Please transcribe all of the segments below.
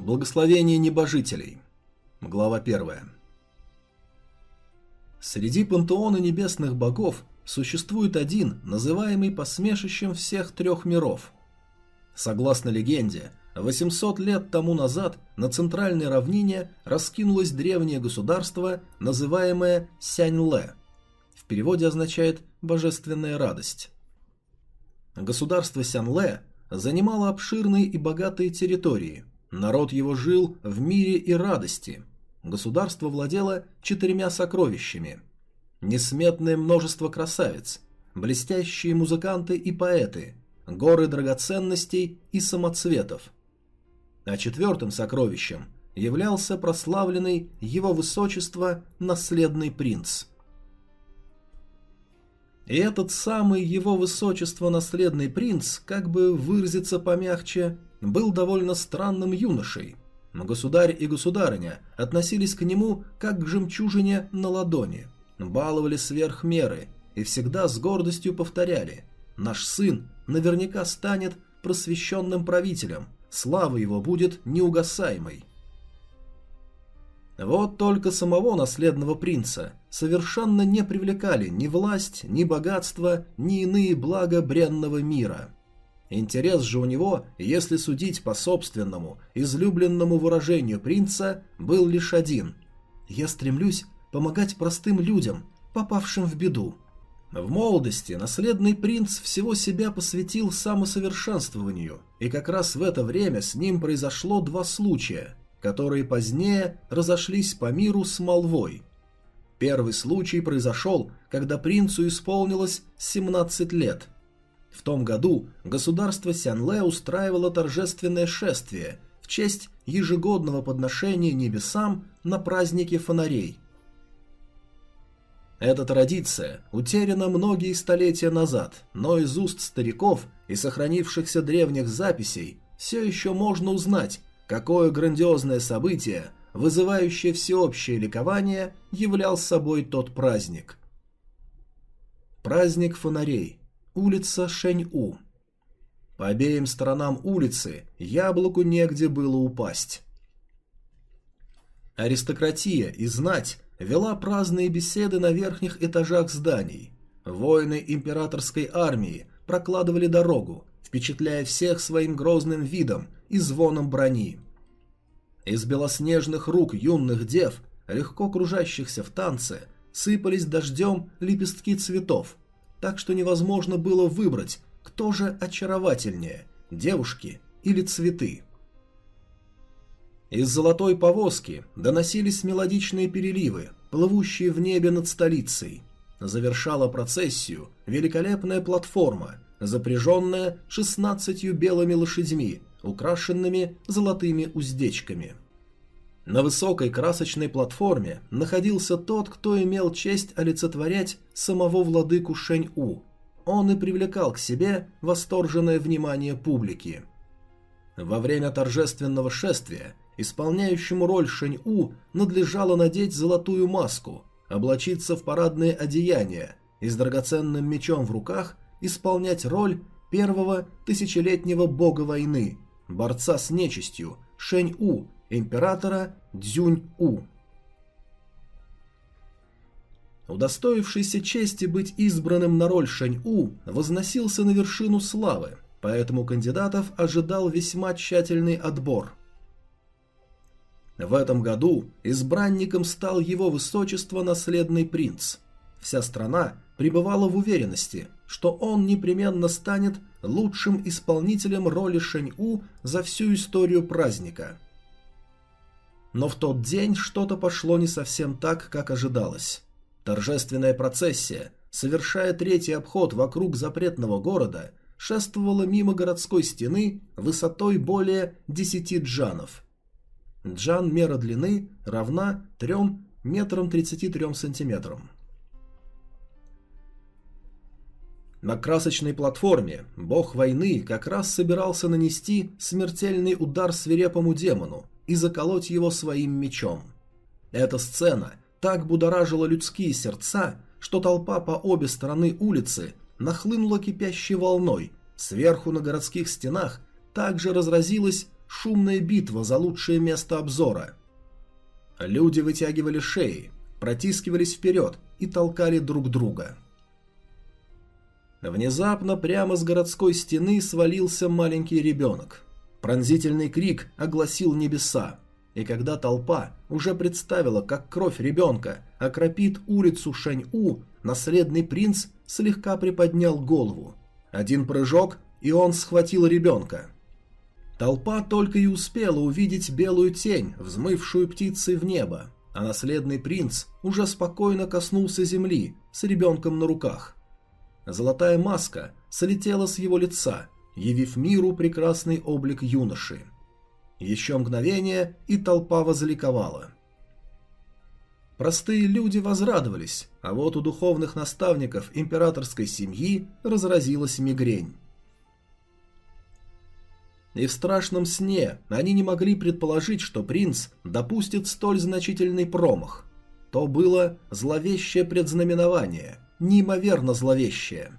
Благословение небожителей. Глава 1. Среди пантеона небесных богов существует один, называемый посмешищем всех трех миров. Согласно легенде, 800 лет тому назад на центральной равнине раскинулось древнее государство, называемое Сяньле. В переводе означает «божественная радость». Государство Сянле занимало обширные и богатые территории. Народ его жил в мире и радости. Государство владело четырьмя сокровищами. Несметное множество красавиц, блестящие музыканты и поэты, горы драгоценностей и самоцветов. А четвертым сокровищем являлся прославленный его высочество наследный принц – и этот самый его высочество наследный принц, как бы выразиться помягче, был довольно странным юношей. Но государь и государыня относились к нему как к жемчужине на ладони, баловали сверх меры и всегда с гордостью повторяли «Наш сын наверняка станет просвещенным правителем, слава его будет неугасаемой». Вот только самого наследного принца совершенно не привлекали ни власть, ни богатство, ни иные блага бренного мира. Интерес же у него, если судить по собственному, излюбленному выражению принца, был лишь один. «Я стремлюсь помогать простым людям, попавшим в беду». В молодости наследный принц всего себя посвятил самосовершенствованию, и как раз в это время с ним произошло два случая – которые позднее разошлись по миру с молвой. Первый случай произошел, когда принцу исполнилось 17 лет. В том году государство Сянле устраивало торжественное шествие в честь ежегодного подношения небесам на празднике фонарей. Эта традиция утеряна многие столетия назад, но из уст стариков и сохранившихся древних записей все еще можно узнать, Какое грандиозное событие, вызывающее всеобщее ликование, являл собой тот праздник. Праздник фонарей. Улица Шэнь-У. По обеим сторонам улицы яблоку негде было упасть. Аристократия и знать вела праздные беседы на верхних этажах зданий. Воины императорской армии прокладывали дорогу, впечатляя всех своим грозным видом и звоном брони. Из белоснежных рук юных дев, легко кружащихся в танце, сыпались дождем лепестки цветов, так что невозможно было выбрать, кто же очаровательнее – девушки или цветы. Из золотой повозки доносились мелодичные переливы, плывущие в небе над столицей. Завершала процессию великолепная платформа, запряженная шестнадцатью белыми лошадьми, украшенными золотыми уздечками. На высокой красочной платформе находился тот, кто имел честь олицетворять самого владыку Шэнь-У. Он и привлекал к себе восторженное внимание публики. Во время торжественного шествия исполняющему роль Шэнь-У надлежало надеть золотую маску, облачиться в парадные одеяния и с драгоценным мечом в руках исполнять роль первого тысячелетнего бога войны, борца с нечистью, Шэнь-У, императора Дзюнь-У. Удостоившийся чести быть избранным на роль Шэнь-У возносился на вершину славы, поэтому кандидатов ожидал весьма тщательный отбор. В этом году избранником стал его высочество наследный принц. Вся страна пребывала в уверенности, что он непременно станет лучшим исполнителем роли Шэнь-У за всю историю праздника. Но в тот день что-то пошло не совсем так, как ожидалось. Торжественная процессия, совершая третий обход вокруг запретного города, шествовала мимо городской стены высотой более 10 джанов. Джан мера длины равна 3 метрам 33 сантиметрам. На красочной платформе бог войны как раз собирался нанести смертельный удар свирепому демону и заколоть его своим мечом. Эта сцена так будоражила людские сердца, что толпа по обе стороны улицы нахлынула кипящей волной, сверху на городских стенах также разразилась шумная битва за лучшее место обзора. Люди вытягивали шеи, протискивались вперед и толкали друг друга. Внезапно прямо с городской стены свалился маленький ребенок. Пронзительный крик огласил небеса, и когда толпа уже представила, как кровь ребенка окропит улицу Шань-У, наследный принц слегка приподнял голову. Один прыжок, и он схватил ребенка. Толпа только и успела увидеть белую тень, взмывшую птицей в небо, а наследный принц уже спокойно коснулся земли с ребенком на руках. Золотая маска слетела с его лица, явив миру прекрасный облик юноши. Еще мгновение, и толпа возликовала. Простые люди возрадовались, а вот у духовных наставников императорской семьи разразилась мигрень. И в страшном сне они не могли предположить, что принц допустит столь значительный промах. То было зловещее предзнаменование, неимоверно зловещее.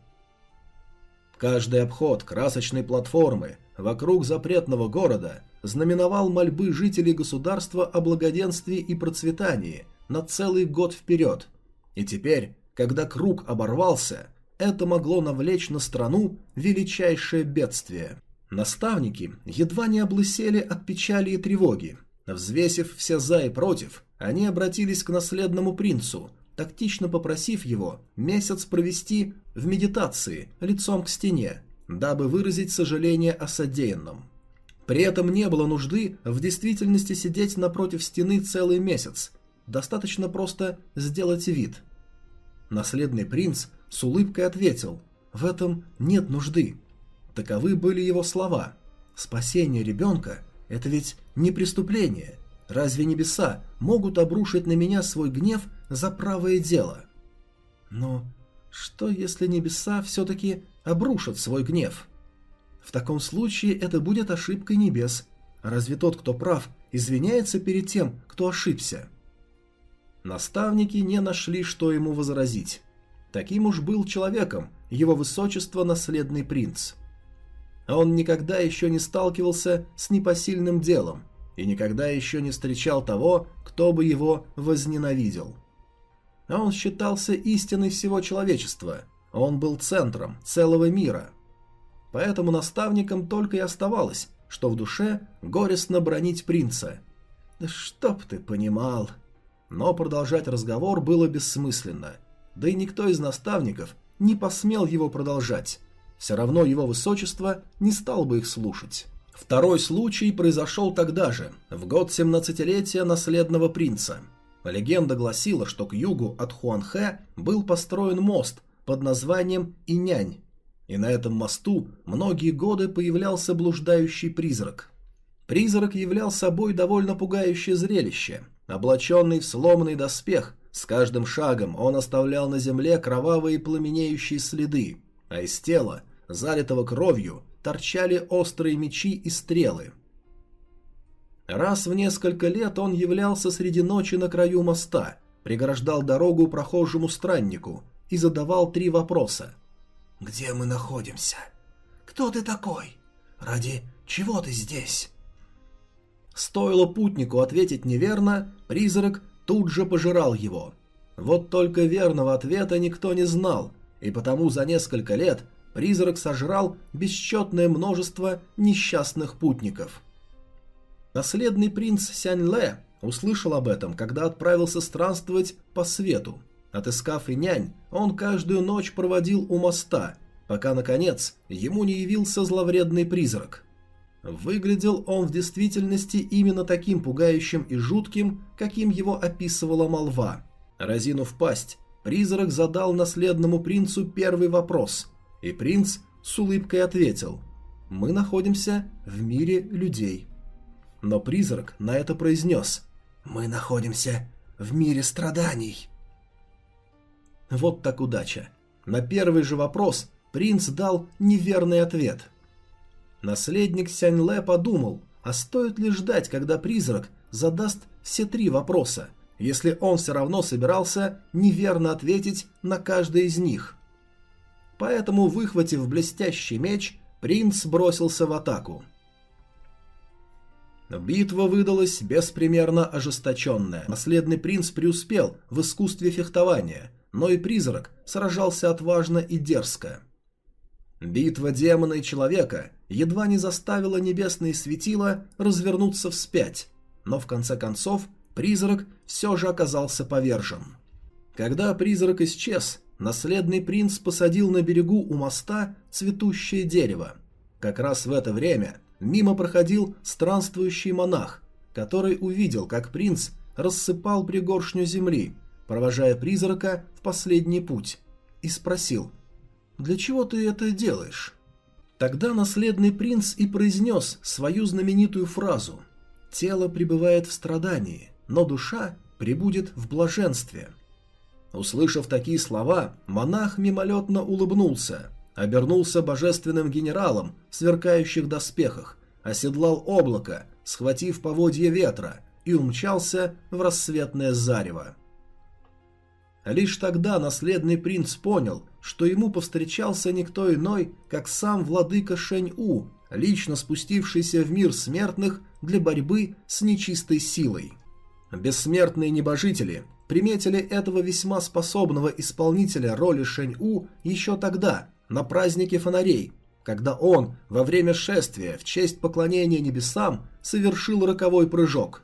Каждый обход красочной платформы вокруг запретного города знаменовал мольбы жителей государства о благоденствии и процветании на целый год вперед. И теперь, когда круг оборвался, это могло навлечь на страну величайшее бедствие. Наставники едва не облысели от печали и тревоги. Взвесив все «за» и «против», они обратились к наследному принцу, тактично попросив его месяц провести в медитации лицом к стене, дабы выразить сожаление о содеянном. При этом не было нужды в действительности сидеть напротив стены целый месяц, достаточно просто сделать вид. Наследный принц с улыбкой ответил, в этом нет нужды. Таковы были его слова. Спасение ребенка – это ведь не преступление. Разве небеса могут обрушить на меня свой гнев за правое дело? Но что, если небеса все-таки обрушат свой гнев? В таком случае это будет ошибкой небес. Разве тот, кто прав, извиняется перед тем, кто ошибся? Наставники не нашли, что ему возразить. Таким уж был человеком его высочество наследный принц. Он никогда еще не сталкивался с непосильным делом и никогда еще не встречал того, кто бы его возненавидел. А он считался истиной всего человечества, он был центром целого мира – Поэтому наставникам только и оставалось, что в душе горестно бронить принца. «Да чтоб ты понимал!» Но продолжать разговор было бессмысленно. Да и никто из наставников не посмел его продолжать. Все равно его высочество не стал бы их слушать. Второй случай произошел тогда же, в год 17-летия наследного принца. Легенда гласила, что к югу от Хуанхэ был построен мост под названием Инянь, и на этом мосту многие годы появлялся блуждающий призрак. Призрак являл собой довольно пугающее зрелище. Облаченный в сломанный доспех, с каждым шагом он оставлял на земле кровавые пламенеющие следы, а из тела, залитого кровью, торчали острые мечи и стрелы. Раз в несколько лет он являлся среди ночи на краю моста, преграждал дорогу прохожему страннику и задавал три вопроса – где мы находимся? Кто ты такой? Ради чего ты здесь? Стоило путнику ответить неверно, призрак тут же пожирал его. Вот только верного ответа никто не знал, и потому за несколько лет призрак сожрал бесчетное множество несчастных путников. Наследный принц Сянь-Ле услышал об этом, когда отправился странствовать по свету. Отыскав и нянь, он каждую ночь проводил у моста, пока, наконец, ему не явился зловредный призрак. Выглядел он в действительности именно таким пугающим и жутким, каким его описывала молва. Разинув пасть, призрак задал наследному принцу первый вопрос, и принц с улыбкой ответил «Мы находимся в мире людей». Но призрак на это произнес «Мы находимся в мире страданий». Вот так удача. На первый же вопрос принц дал неверный ответ. Наследник Сяньле подумал, а стоит ли ждать, когда призрак задаст все три вопроса, если он все равно собирался неверно ответить на каждый из них. Поэтому, выхватив блестящий меч, принц бросился в атаку. Битва выдалась беспримерно ожесточенная. Наследный принц преуспел в искусстве фехтования, но и призрак сражался отважно и дерзко. Битва демона и человека едва не заставила небесные светила развернуться вспять, но в конце концов призрак все же оказался повержен. Когда призрак исчез, наследный принц посадил на берегу у моста цветущее дерево. Как раз в это время мимо проходил странствующий монах, который увидел, как принц рассыпал пригоршню земли, провожая призрака в последний путь, и спросил, «Для чего ты это делаешь?» Тогда наследный принц и произнес свою знаменитую фразу «Тело пребывает в страдании, но душа пребудет в блаженстве». Услышав такие слова, монах мимолетно улыбнулся, обернулся божественным генералом в сверкающих доспехах, оседлал облако, схватив поводье ветра, и умчался в рассветное зарево. Лишь тогда наследный принц понял, что ему повстречался никто иной, как сам владыка Шэнь-У, лично спустившийся в мир смертных для борьбы с нечистой силой. Бессмертные небожители приметили этого весьма способного исполнителя роли Шэнь-У еще тогда, на празднике фонарей, когда он во время шествия в честь поклонения небесам совершил роковой прыжок.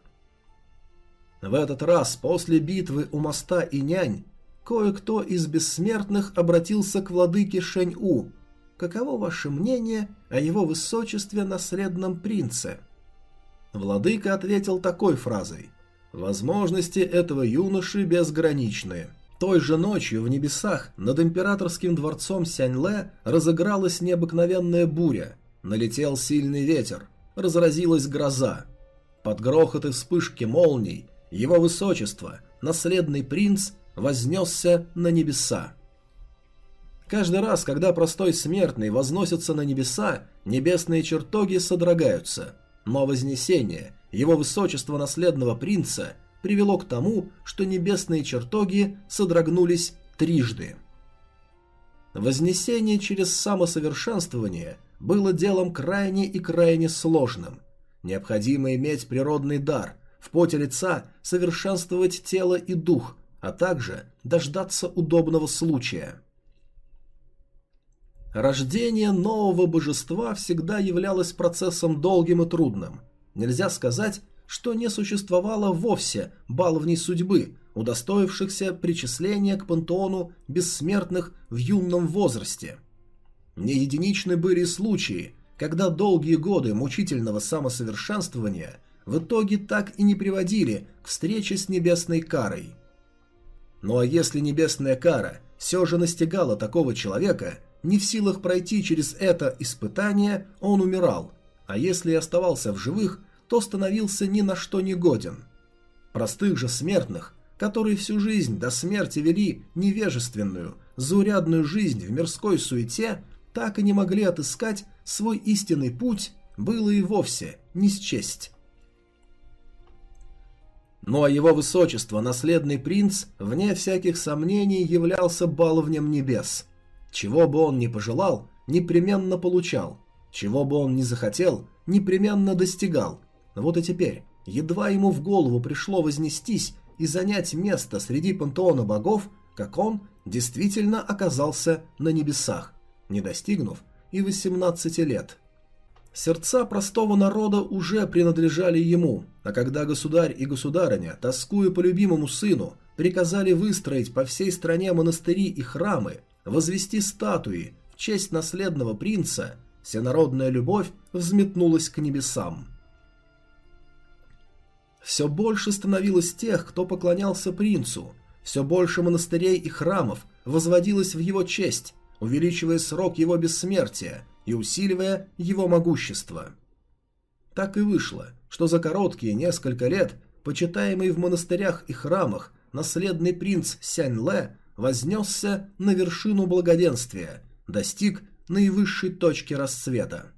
В этот раз после битвы у моста и нянь кое-кто из бессмертных обратился к владыке Шэнь-У. Каково ваше мнение о его высочестве наследном принце? Владыка ответил такой фразой. Возможности этого юноши безграничны. Той же ночью в небесах над императорским дворцом Сяньле разыгралась необыкновенная буря. Налетел сильный ветер, разразилась гроза. Под грохот и вспышки молний его высочество, наследный принц, вознесся на небеса. Каждый раз, когда простой смертный возносится на небеса, небесные чертоги содрогаются. Но вознесение его высочества наследного принца привело к тому, что небесные чертоги содрогнулись трижды. Вознесение через самосовершенствование было делом крайне и крайне сложным. Необходимо иметь природный дар, в поте лица совершенствовать тело и дух, а также дождаться удобного случая. Рождение нового божества всегда являлось процессом долгим и трудным. Нельзя сказать, что не существовало вовсе баловней судьбы, удостоившихся причисления к пантеону бессмертных в юном возрасте. Не единичны были случаи, когда долгие годы мучительного самосовершенствования в итоге так и не приводили к встрече с небесной карой – ну а если небесная кара все же настигала такого человека, не в силах пройти через это испытание, он умирал, а если и оставался в живых, то становился ни на что не годен. Простых же смертных, которые всю жизнь до смерти вели невежественную, заурядную жизнь в мирской суете, так и не могли отыскать свой истинный путь, было и вовсе не счесть. Ну а его высочество, наследный принц, вне всяких сомнений являлся баловнем небес. Чего бы он ни пожелал, непременно получал. Чего бы он ни захотел, непременно достигал. Вот и теперь, едва ему в голову пришло вознестись и занять место среди пантеона богов, как он действительно оказался на небесах, не достигнув и 18 лет – Сердца простого народа уже принадлежали ему, а когда государь и государыня, тоскуя по любимому сыну, приказали выстроить по всей стране монастыри и храмы, возвести статуи в честь наследного принца, всенародная любовь взметнулась к небесам. Все больше становилось тех, кто поклонялся принцу, все больше монастырей и храмов возводилось в его честь, увеличивая срок его бессмертия – и усиливая его могущество. Так и вышло, что за короткие несколько лет почитаемый в монастырях и храмах наследный принц Сянь-Ле вознесся на вершину благоденствия, достиг наивысшей точки расцвета.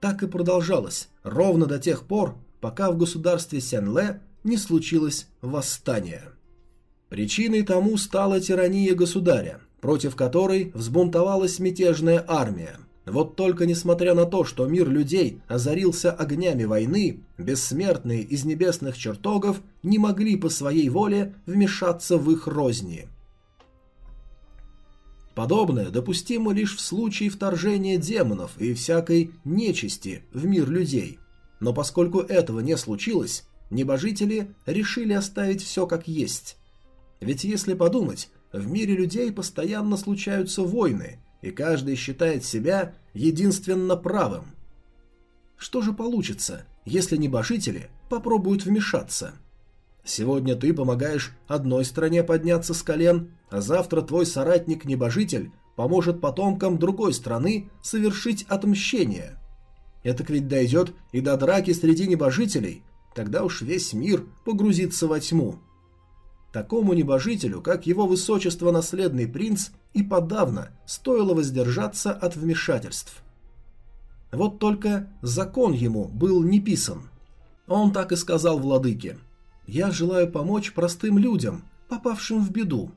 Так и продолжалось, ровно до тех пор, пока в государстве Сянь-Ле не случилось восстание. Причиной тому стала тирания государя, против которой взбунтовалась мятежная армия. Вот только несмотря на то, что мир людей озарился огнями войны, бессмертные из небесных чертогов не могли по своей воле вмешаться в их розни. Подобное допустимо лишь в случае вторжения демонов и всякой нечисти в мир людей. Но поскольку этого не случилось, небожители решили оставить все как есть. Ведь если подумать, в мире людей постоянно случаются войны, и каждый считает себя единственно правым. Что же получится, если небожители попробуют вмешаться? Сегодня ты помогаешь одной стране подняться с колен, а завтра твой соратник-небожитель поможет потомкам другой страны совершить отмщение. Это ведь дойдет и до драки среди небожителей, тогда уж весь мир погрузится во тьму. Такому небожителю, как его высочество наследный принц, и подавно стоило воздержаться от вмешательств. Вот только закон ему был не писан. Он так и сказал владыке – я желаю помочь простым людям, попавшим в беду.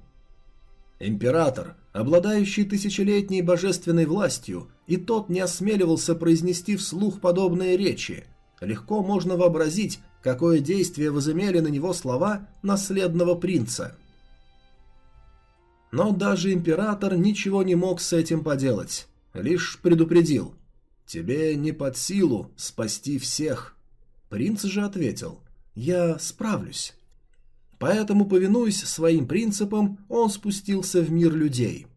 Император, обладающий тысячелетней божественной властью, и тот не осмеливался произнести вслух подобные речи. Легко можно вообразить, какое действие возымели на него слова наследного принца. Но даже император ничего не мог с этим поделать, лишь предупредил. «Тебе не под силу спасти всех». Принц же ответил. Я справлюсь. Поэтому, повинуясь своим принципам, он спустился в мир людей.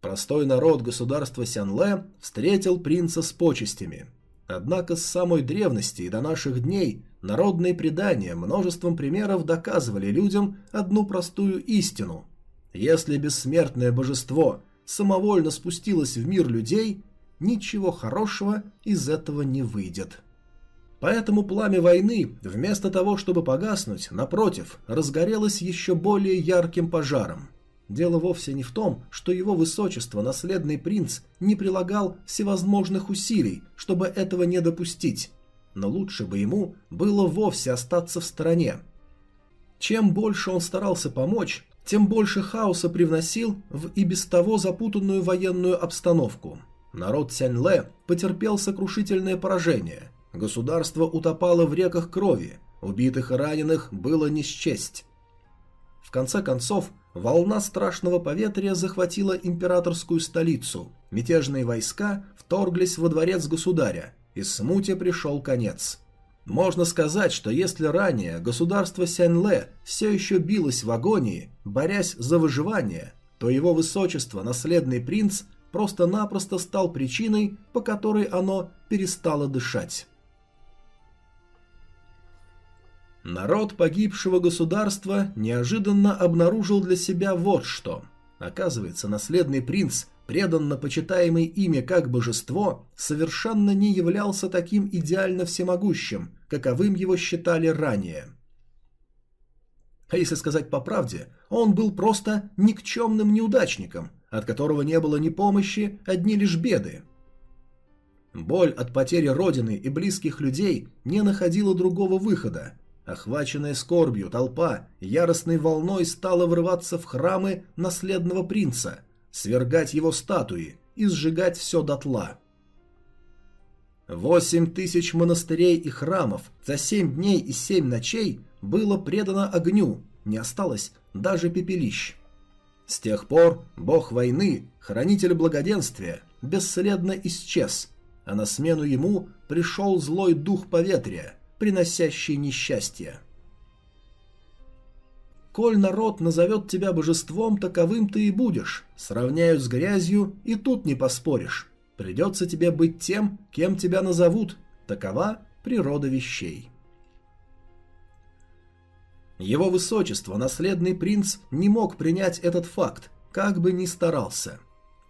Простой народ государства Сянле встретил принца с почестями. Однако с самой древности и до наших дней народные предания множеством примеров доказывали людям одну простую истину. Если бессмертное божество самовольно спустилось в мир людей, ничего хорошего из этого не выйдет. Поэтому пламя войны, вместо того, чтобы погаснуть, напротив, разгорелось еще более ярким пожаром. Дело вовсе не в том, что его высочество, наследный принц, не прилагал всевозможных усилий, чтобы этого не допустить. Но лучше бы ему было вовсе остаться в стороне. Чем больше он старался помочь, тем больше хаоса привносил в и без того запутанную военную обстановку. Народ Сяньле потерпел сокрушительное поражение – Государство утопало в реках крови, убитых и раненых было не счесть. В конце концов, волна страшного поветрия захватила императорскую столицу, мятежные войска вторглись во дворец государя, и смуте пришел конец. Можно сказать, что если ранее государство Сяньле все еще билось в агонии, борясь за выживание, то его высочество, наследный принц, просто-напросто стал причиной, по которой оно перестало дышать. Народ погибшего государства неожиданно обнаружил для себя вот что. Оказывается, наследный принц, преданно почитаемый ими как божество, совершенно не являлся таким идеально всемогущим, каковым его считали ранее. А если сказать по правде, он был просто никчемным неудачником, от которого не было ни помощи, одни лишь беды. Боль от потери родины и близких людей не находила другого выхода, Охваченная скорбью, толпа яростной волной стала врываться в храмы наследного принца, свергать его статуи и сжигать все дотла. Восемь тысяч монастырей и храмов за семь дней и семь ночей было предано огню, не осталось даже пепелищ. С тех пор бог войны, хранитель благоденствия, бесследно исчез, а на смену ему пришел злой дух поветрия – приносящий несчастье. Коль народ назовет тебя божеством, таковым ты и будешь. Сравняют с грязью, и тут не поспоришь. Придется тебе быть тем, кем тебя назовут. Такова природа вещей. Его высочество, наследный принц, не мог принять этот факт, как бы ни старался.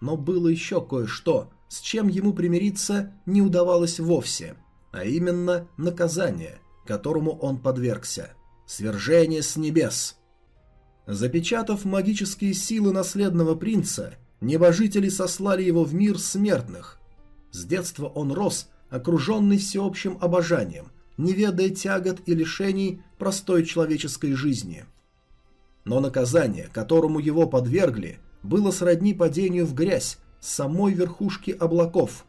Но было еще кое-что, с чем ему примириться не удавалось вовсе а именно наказание, которому он подвергся – свержение с небес. Запечатав магические силы наследного принца, небожители сослали его в мир смертных. С детства он рос, окруженный всеобщим обожанием, не ведая тягот и лишений простой человеческой жизни. Но наказание, которому его подвергли, было сродни падению в грязь, самой верхушки облаков.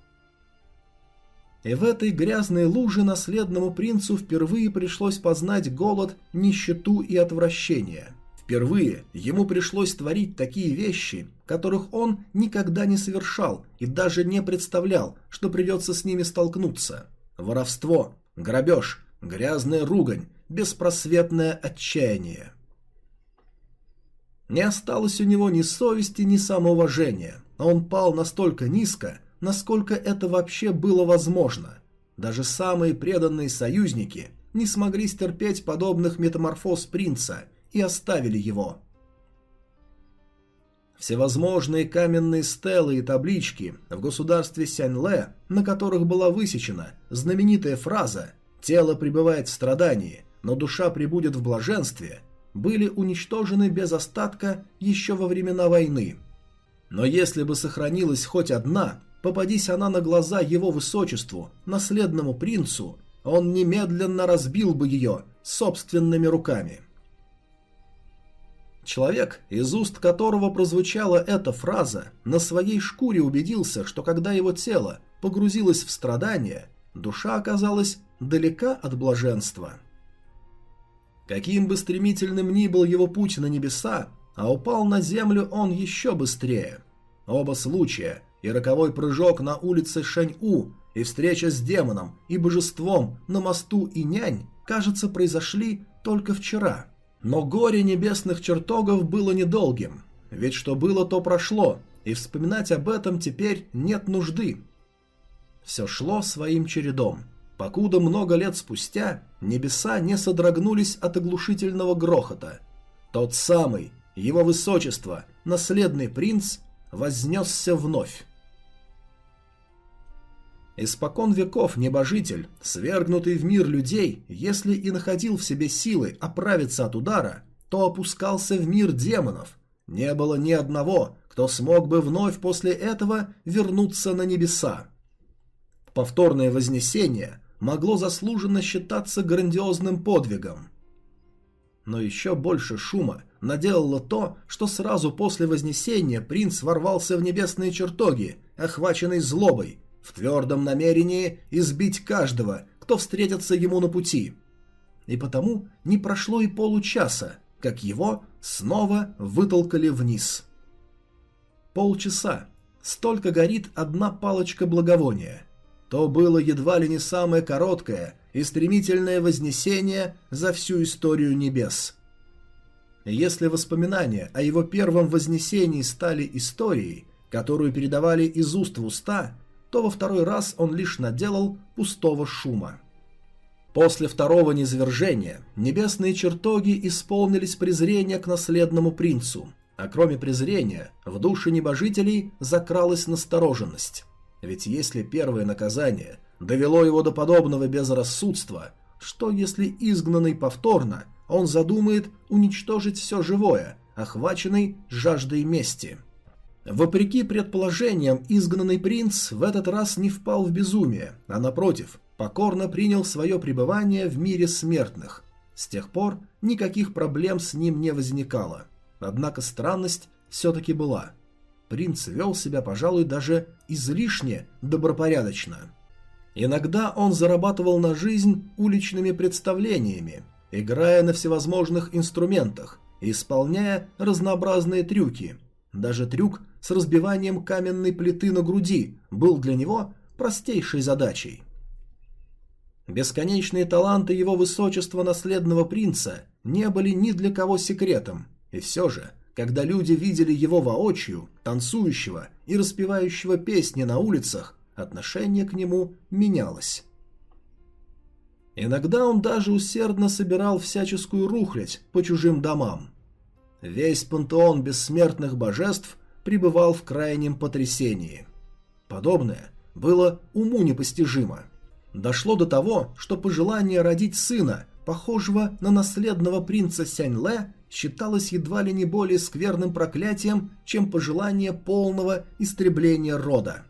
И в этой грязной луже наследному принцу впервые пришлось познать голод, нищету и отвращение. Впервые ему пришлось творить такие вещи, которых он никогда не совершал и даже не представлял, что придется с ними столкнуться. Воровство, грабеж, грязная ругань, беспросветное отчаяние. Не осталось у него ни совести, ни самоуважения, он пал настолько низко, насколько это вообще было возможно. Даже самые преданные союзники не смогли стерпеть подобных метаморфоз принца и оставили его. Всевозможные каменные стелы и таблички в государстве Сяньле, на которых была высечена знаменитая фраза «Тело пребывает в страдании, но душа пребудет в блаженстве», были уничтожены без остатка еще во времена войны. Но если бы сохранилась хоть одна, попадись она на глаза его высочеству, наследному принцу, он немедленно разбил бы ее собственными руками. Человек, из уст которого прозвучала эта фраза, на своей шкуре убедился, что когда его тело погрузилось в страдания, душа оказалась далека от блаженства. Каким бы стремительным ни был его путь на небеса, а упал на землю он еще быстрее. Оба случая, и роковой прыжок на улице Шэнь-У, и встреча с демоном и божеством на мосту и нянь, кажется, произошли только вчера – но горе небесных чертогов было недолгим, ведь что было, то прошло, и вспоминать об этом теперь нет нужды. Все шло своим чередом, покуда много лет спустя небеса не содрогнулись от оглушительного грохота. Тот самый, его высочество, наследный принц, вознесся вновь. Испокон веков небожитель, свергнутый в мир людей, если и находил в себе силы оправиться от удара, то опускался в мир демонов. Не было ни одного, кто смог бы вновь после этого вернуться на небеса. Повторное вознесение могло заслуженно считаться грандиозным подвигом. Но еще больше шума наделало то, что сразу после вознесения принц ворвался в небесные чертоги, охваченный злобой, в твердом намерении избить каждого, кто встретится ему на пути. И потому не прошло и получаса, как его снова вытолкали вниз. Полчаса. Столько горит одна палочка благовония. То было едва ли не самое короткое и стремительное вознесение за всю историю небес. Если воспоминания о его первом вознесении стали историей, которую передавали из уст в уста, то во второй раз он лишь наделал пустого шума. После второго низвержения небесные чертоги исполнились презрения к наследному принцу, а кроме презрения в души небожителей закралась настороженность. Ведь если первое наказание довело его до подобного безрассудства, что если изгнанный повторно, он задумает уничтожить все живое, охваченный жаждой мести – Вопреки предположениям, изгнанный принц в этот раз не впал в безумие, а напротив, покорно принял свое пребывание в мире смертных. С тех пор никаких проблем с ним не возникало. Однако странность все-таки была. Принц вел себя, пожалуй, даже излишне добропорядочно. Иногда он зарабатывал на жизнь уличными представлениями, играя на всевозможных инструментах, исполняя разнообразные трюки. Даже трюк с разбиванием каменной плиты на груди был для него простейшей задачей. Бесконечные таланты его высочества наследного принца не были ни для кого секретом, и все же, когда люди видели его воочию, танцующего и распевающего песни на улицах, отношение к нему менялось. Иногда он даже усердно собирал всяческую рухлядь по чужим домам. Весь пантеон бессмертных божеств пребывал в крайнем потрясении. Подобное было уму непостижимо. Дошло до того, что пожелание родить сына, похожего на наследного принца Сяньле, считалось едва ли не более скверным проклятием, чем пожелание полного истребления рода.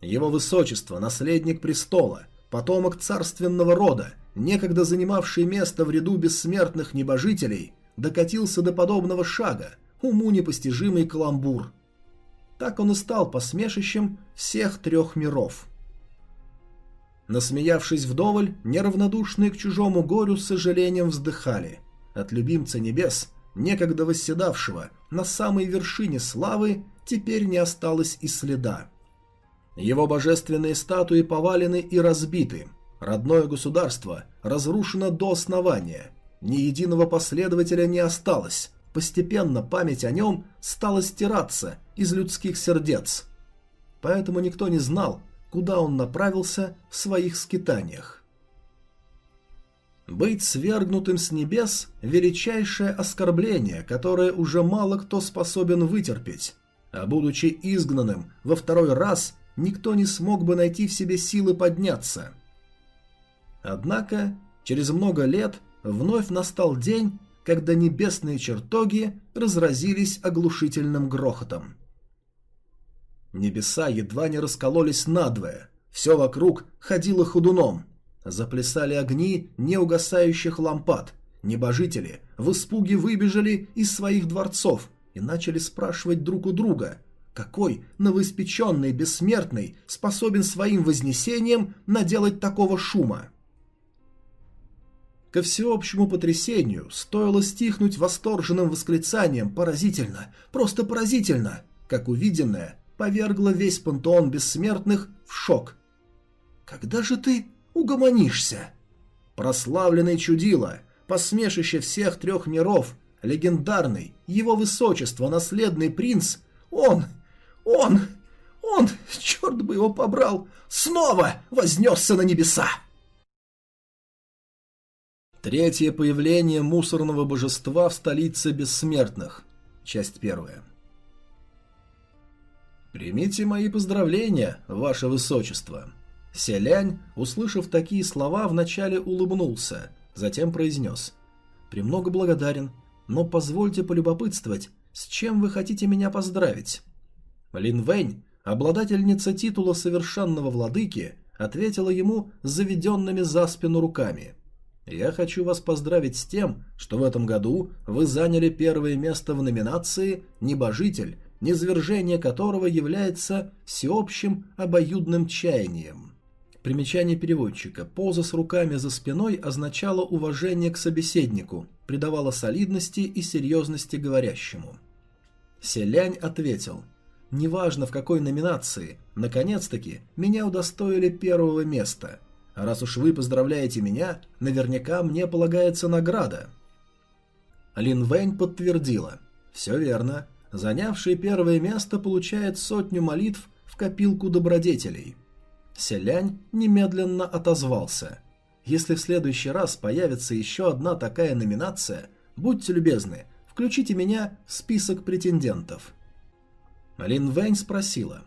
Его высочество, наследник престола, потомок царственного рода, некогда занимавший место в ряду бессмертных небожителей, докатился до подобного шага – уму непостижимый каламбур. Так он и стал посмешищем всех трех миров. Насмеявшись вдоволь, неравнодушные к чужому горю с сожалением вздыхали. От любимца небес, некогда восседавшего на самой вершине славы, теперь не осталось и следа. Его божественные статуи повалены и разбиты. Родное государство разрушено до основания. Ни единого последователя не осталось. Постепенно память о нем стала стираться из людских сердец. Поэтому никто не знал, куда он направился в своих скитаниях. Быть свергнутым с небес – величайшее оскорбление, которое уже мало кто способен вытерпеть. А будучи изгнанным во второй раз, никто не смог бы найти в себе силы подняться. Однако, через много лет вновь настал день, когда небесные чертоги разразились оглушительным грохотом. Небеса едва не раскололись надвое, все вокруг ходило ходуном. Заплясали огни неугасающих лампад. Небожители в испуге выбежали из своих дворцов и начали спрашивать друг у друга, какой новоиспеченный бессмертный способен своим вознесением наделать такого шума. Ко всеобщему потрясению стоило стихнуть восторженным восклицанием «поразительно, просто поразительно», как увиденное повергло весь пантеон бессмертных в шок. «Когда же ты угомонишься?» Прославленный чудило, посмешище всех трех миров, легендарный, его высочество, наследный принц, он, он, он, черт бы его побрал, снова вознесся на небеса! Третье появление мусорного божества в столице бессмертных. Часть первая. «Примите мои поздравления, ваше высочество». Селянь, услышав такие слова, вначале улыбнулся, затем произнес. «Премного благодарен, но позвольте полюбопытствовать, с чем вы хотите меня поздравить?» Лин Вэнь, обладательница титула совершенного владыки, ответила ему заведенными за спину руками. «Я хочу вас поздравить с тем, что в этом году вы заняли первое место в номинации «Небожитель низвержение которого является всеобщим обоюдным чаянием. Примечание переводчика. Поза с руками за спиной означала уважение к собеседнику, придавала солидности и серьезности говорящему. Селянь ответил. «Неважно в какой номинации, наконец-таки меня удостоили первого места. Раз уж вы поздравляете меня, наверняка мне полагается награда». Лин Вэнь подтвердила. «Все верно. Занявший первое место получает сотню молитв в копилку добродетелей. Селянь немедленно отозвался. Если в следующий раз появится еще одна такая номинация, будьте любезны, включите меня в список претендентов. Лин Вэнь спросила,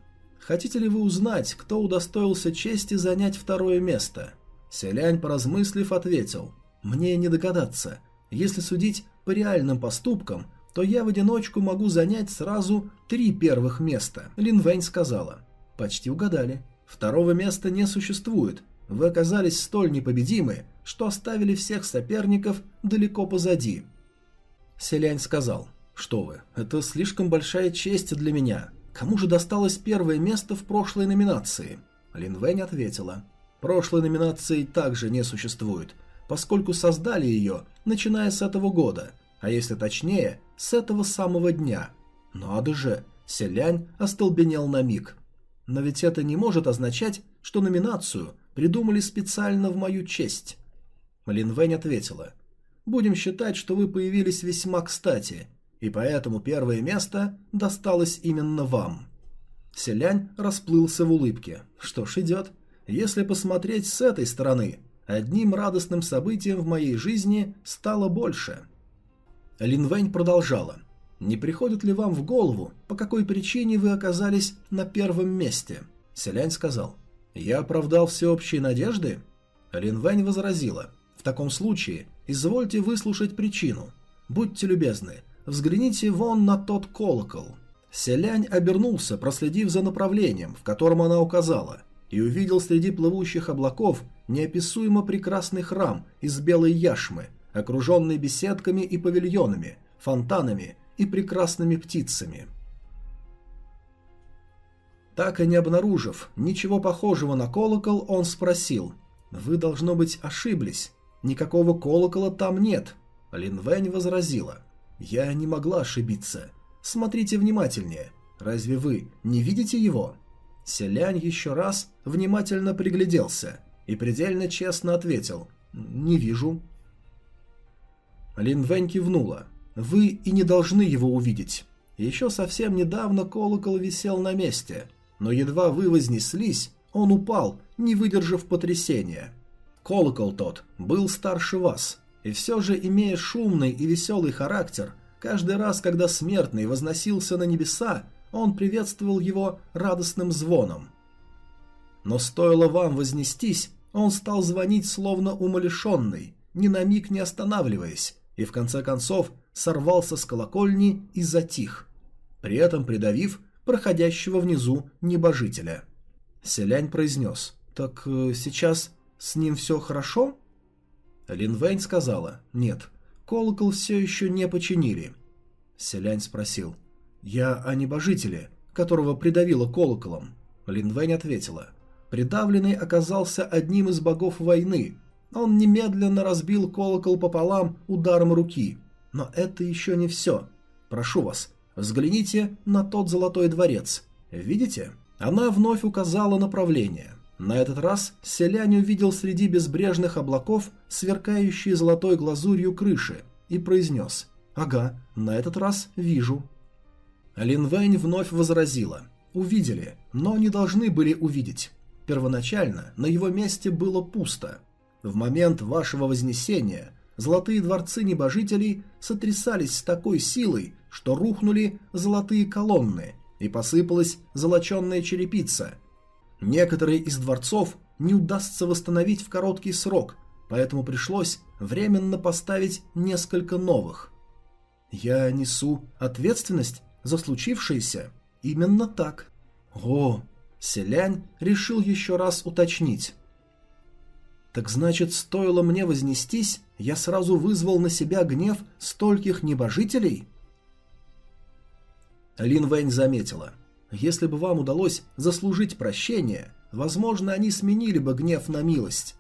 хотите ли вы узнать, кто удостоился чести занять второе место? Селянь, поразмыслив, ответил, мне не догадаться. Если судить по реальным поступкам – то я в одиночку могу занять сразу три первых места. Лин Вэнь сказала. Почти угадали. Второго места не существует. Вы оказались столь непобедимы, что оставили всех соперников далеко позади. Селянь сказал. Что вы, это слишком большая честь для меня. Кому же досталось первое место в прошлой номинации? Лин ответила. Прошлой номинации также не существует, поскольку создали ее, начиная с этого года – а если точнее, с этого самого дня. Надо же, Селянь остолбенел на миг. Но ведь это не может означать, что номинацию придумали специально в мою честь. Лин ответила. Будем считать, что вы появились весьма кстати, и поэтому первое место досталось именно вам. Селянь расплылся в улыбке. Что ж, идет. Если посмотреть с этой стороны, одним радостным событием в моей жизни стало больше – Линвэнь продолжала. «Не приходит ли вам в голову, по какой причине вы оказались на первом месте?» Селянь сказал. «Я оправдал всеобщие надежды?» Линвэнь возразила. «В таком случае, извольте выслушать причину. Будьте любезны, взгляните вон на тот колокол». Селянь обернулся, проследив за направлением, в котором она указала, и увидел среди плывущих облаков неописуемо прекрасный храм из белой яшмы – окруженный беседками и павильонами, фонтанами и прекрасными птицами. Так и не обнаружив ничего похожего на колокол, он спросил. «Вы, должно быть, ошиблись. Никакого колокола там нет». Лин Вэнь возразила. «Я не могла ошибиться. Смотрите внимательнее. Разве вы не видите его?» Селянь еще раз внимательно пригляделся и предельно честно ответил «Не вижу». Лин Вэнь кивнула. «Вы и не должны его увидеть. Еще совсем недавно колокол висел на месте, но едва вы вознеслись, он упал, не выдержав потрясения. Колокол тот был старше вас, и все же, имея шумный и веселый характер, каждый раз, когда смертный возносился на небеса, он приветствовал его радостным звоном. Но стоило вам вознестись, он стал звонить словно умалишенный, ни на миг не останавливаясь, и в конце концов сорвался с колокольни и затих, при этом придавив проходящего внизу небожителя. Селянь произнес «Так э, сейчас с ним все хорошо?» Лин сказала «Нет, колокол все еще не починили». Селянь спросил «Я о небожителе, которого придавило колоколом». Лин ответила «Придавленный оказался одним из богов войны. Он немедленно разбил колокол пополам ударом руки. Но это еще не все. Прошу вас, взгляните на тот золотой дворец. Видите?» Она вновь указала направление. На этот раз селянь увидел среди безбрежных облаков сверкающие золотой глазурью крыши и произнес «Ага, на этот раз вижу». Лин Вэнь вновь возразила «Увидели, но не должны были увидеть. Первоначально на его месте было пусто. В момент вашего вознесения золотые дворцы небожителей сотрясались с такой силой, что рухнули золотые колонны, и посыпалась золоченная черепица. Некоторые из дворцов не удастся восстановить в короткий срок, поэтому пришлось временно поставить несколько новых. Я несу ответственность за случившееся именно так. О, Селянь решил еще раз уточнить. Так значит, стоило мне вознестись, я сразу вызвал на себя гнев стольких небожителей? Лин Вэнь заметила. Если бы вам удалось заслужить прощение, возможно, они сменили бы гнев на милость.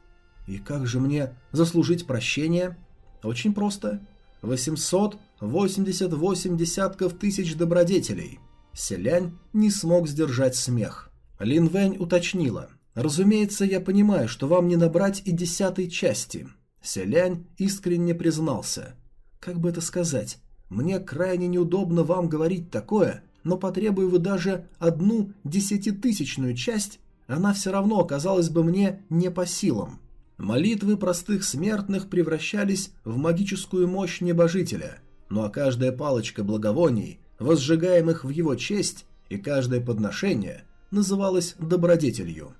И как же мне заслужить прощение? Очень просто. 888 десятков тысяч добродетелей. Селянь не смог сдержать смех. Лин Вэнь уточнила. «Разумеется, я понимаю, что вам не набрать и десятой части». Селянь искренне признался. «Как бы это сказать? Мне крайне неудобно вам говорить такое, но потребую вы даже одну десятитысячную часть, она все равно оказалась бы мне не по силам. Молитвы простых смертных превращались в магическую мощь небожителя, ну а каждая палочка благовоний, возжигаемых в его честь, и каждое подношение называлось добродетелью.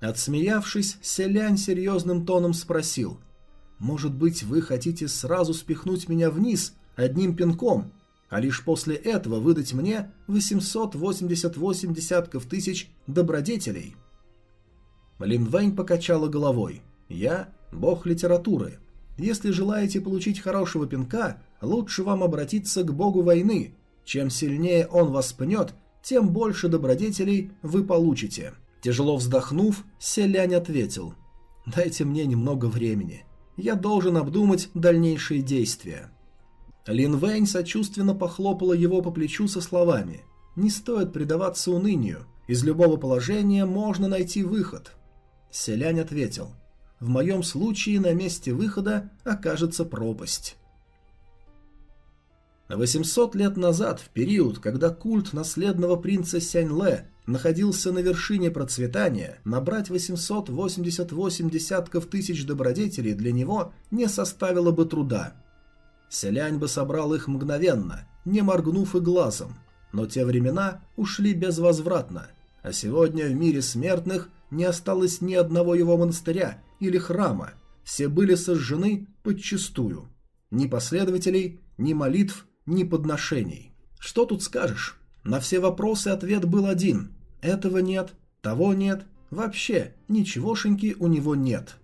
Отсмеявшись, селянь серьезным тоном спросил – может быть, вы хотите сразу спихнуть меня вниз одним пинком, а лишь после этого выдать мне 888 десятков тысяч добродетелей?» Лин Вэнь покачала головой. «Я – бог литературы. Если желаете получить хорошего пинка, лучше вам обратиться к богу войны. Чем сильнее он вас пнет, тем больше добродетелей вы получите». Тяжело вздохнув, Селянь ответил. «Дайте мне немного времени. Я должен обдумать дальнейшие действия. Лин Вэнь сочувственно похлопала его по плечу со словами «Не стоит предаваться унынию, из любого положения можно найти выход». Селянь ответил «В моем случае на месте выхода окажется пропасть». 800 лет назад, в период, когда культ наследного принца Сянь-Ле находился на вершине процветания, набрать 888 десятков тысяч добродетелей для него не составило бы труда. Селянь бы собрал их мгновенно, не моргнув и глазом, но те времена ушли безвозвратно, а сегодня в мире смертных не осталось ни одного его монастыря или храма, все были сожжены подчистую. Ни последователей, ни молитв, ни подношений. Что тут скажешь? На все вопросы ответ был один. Этого нет, того нет, вообще ничегошеньки у него нет.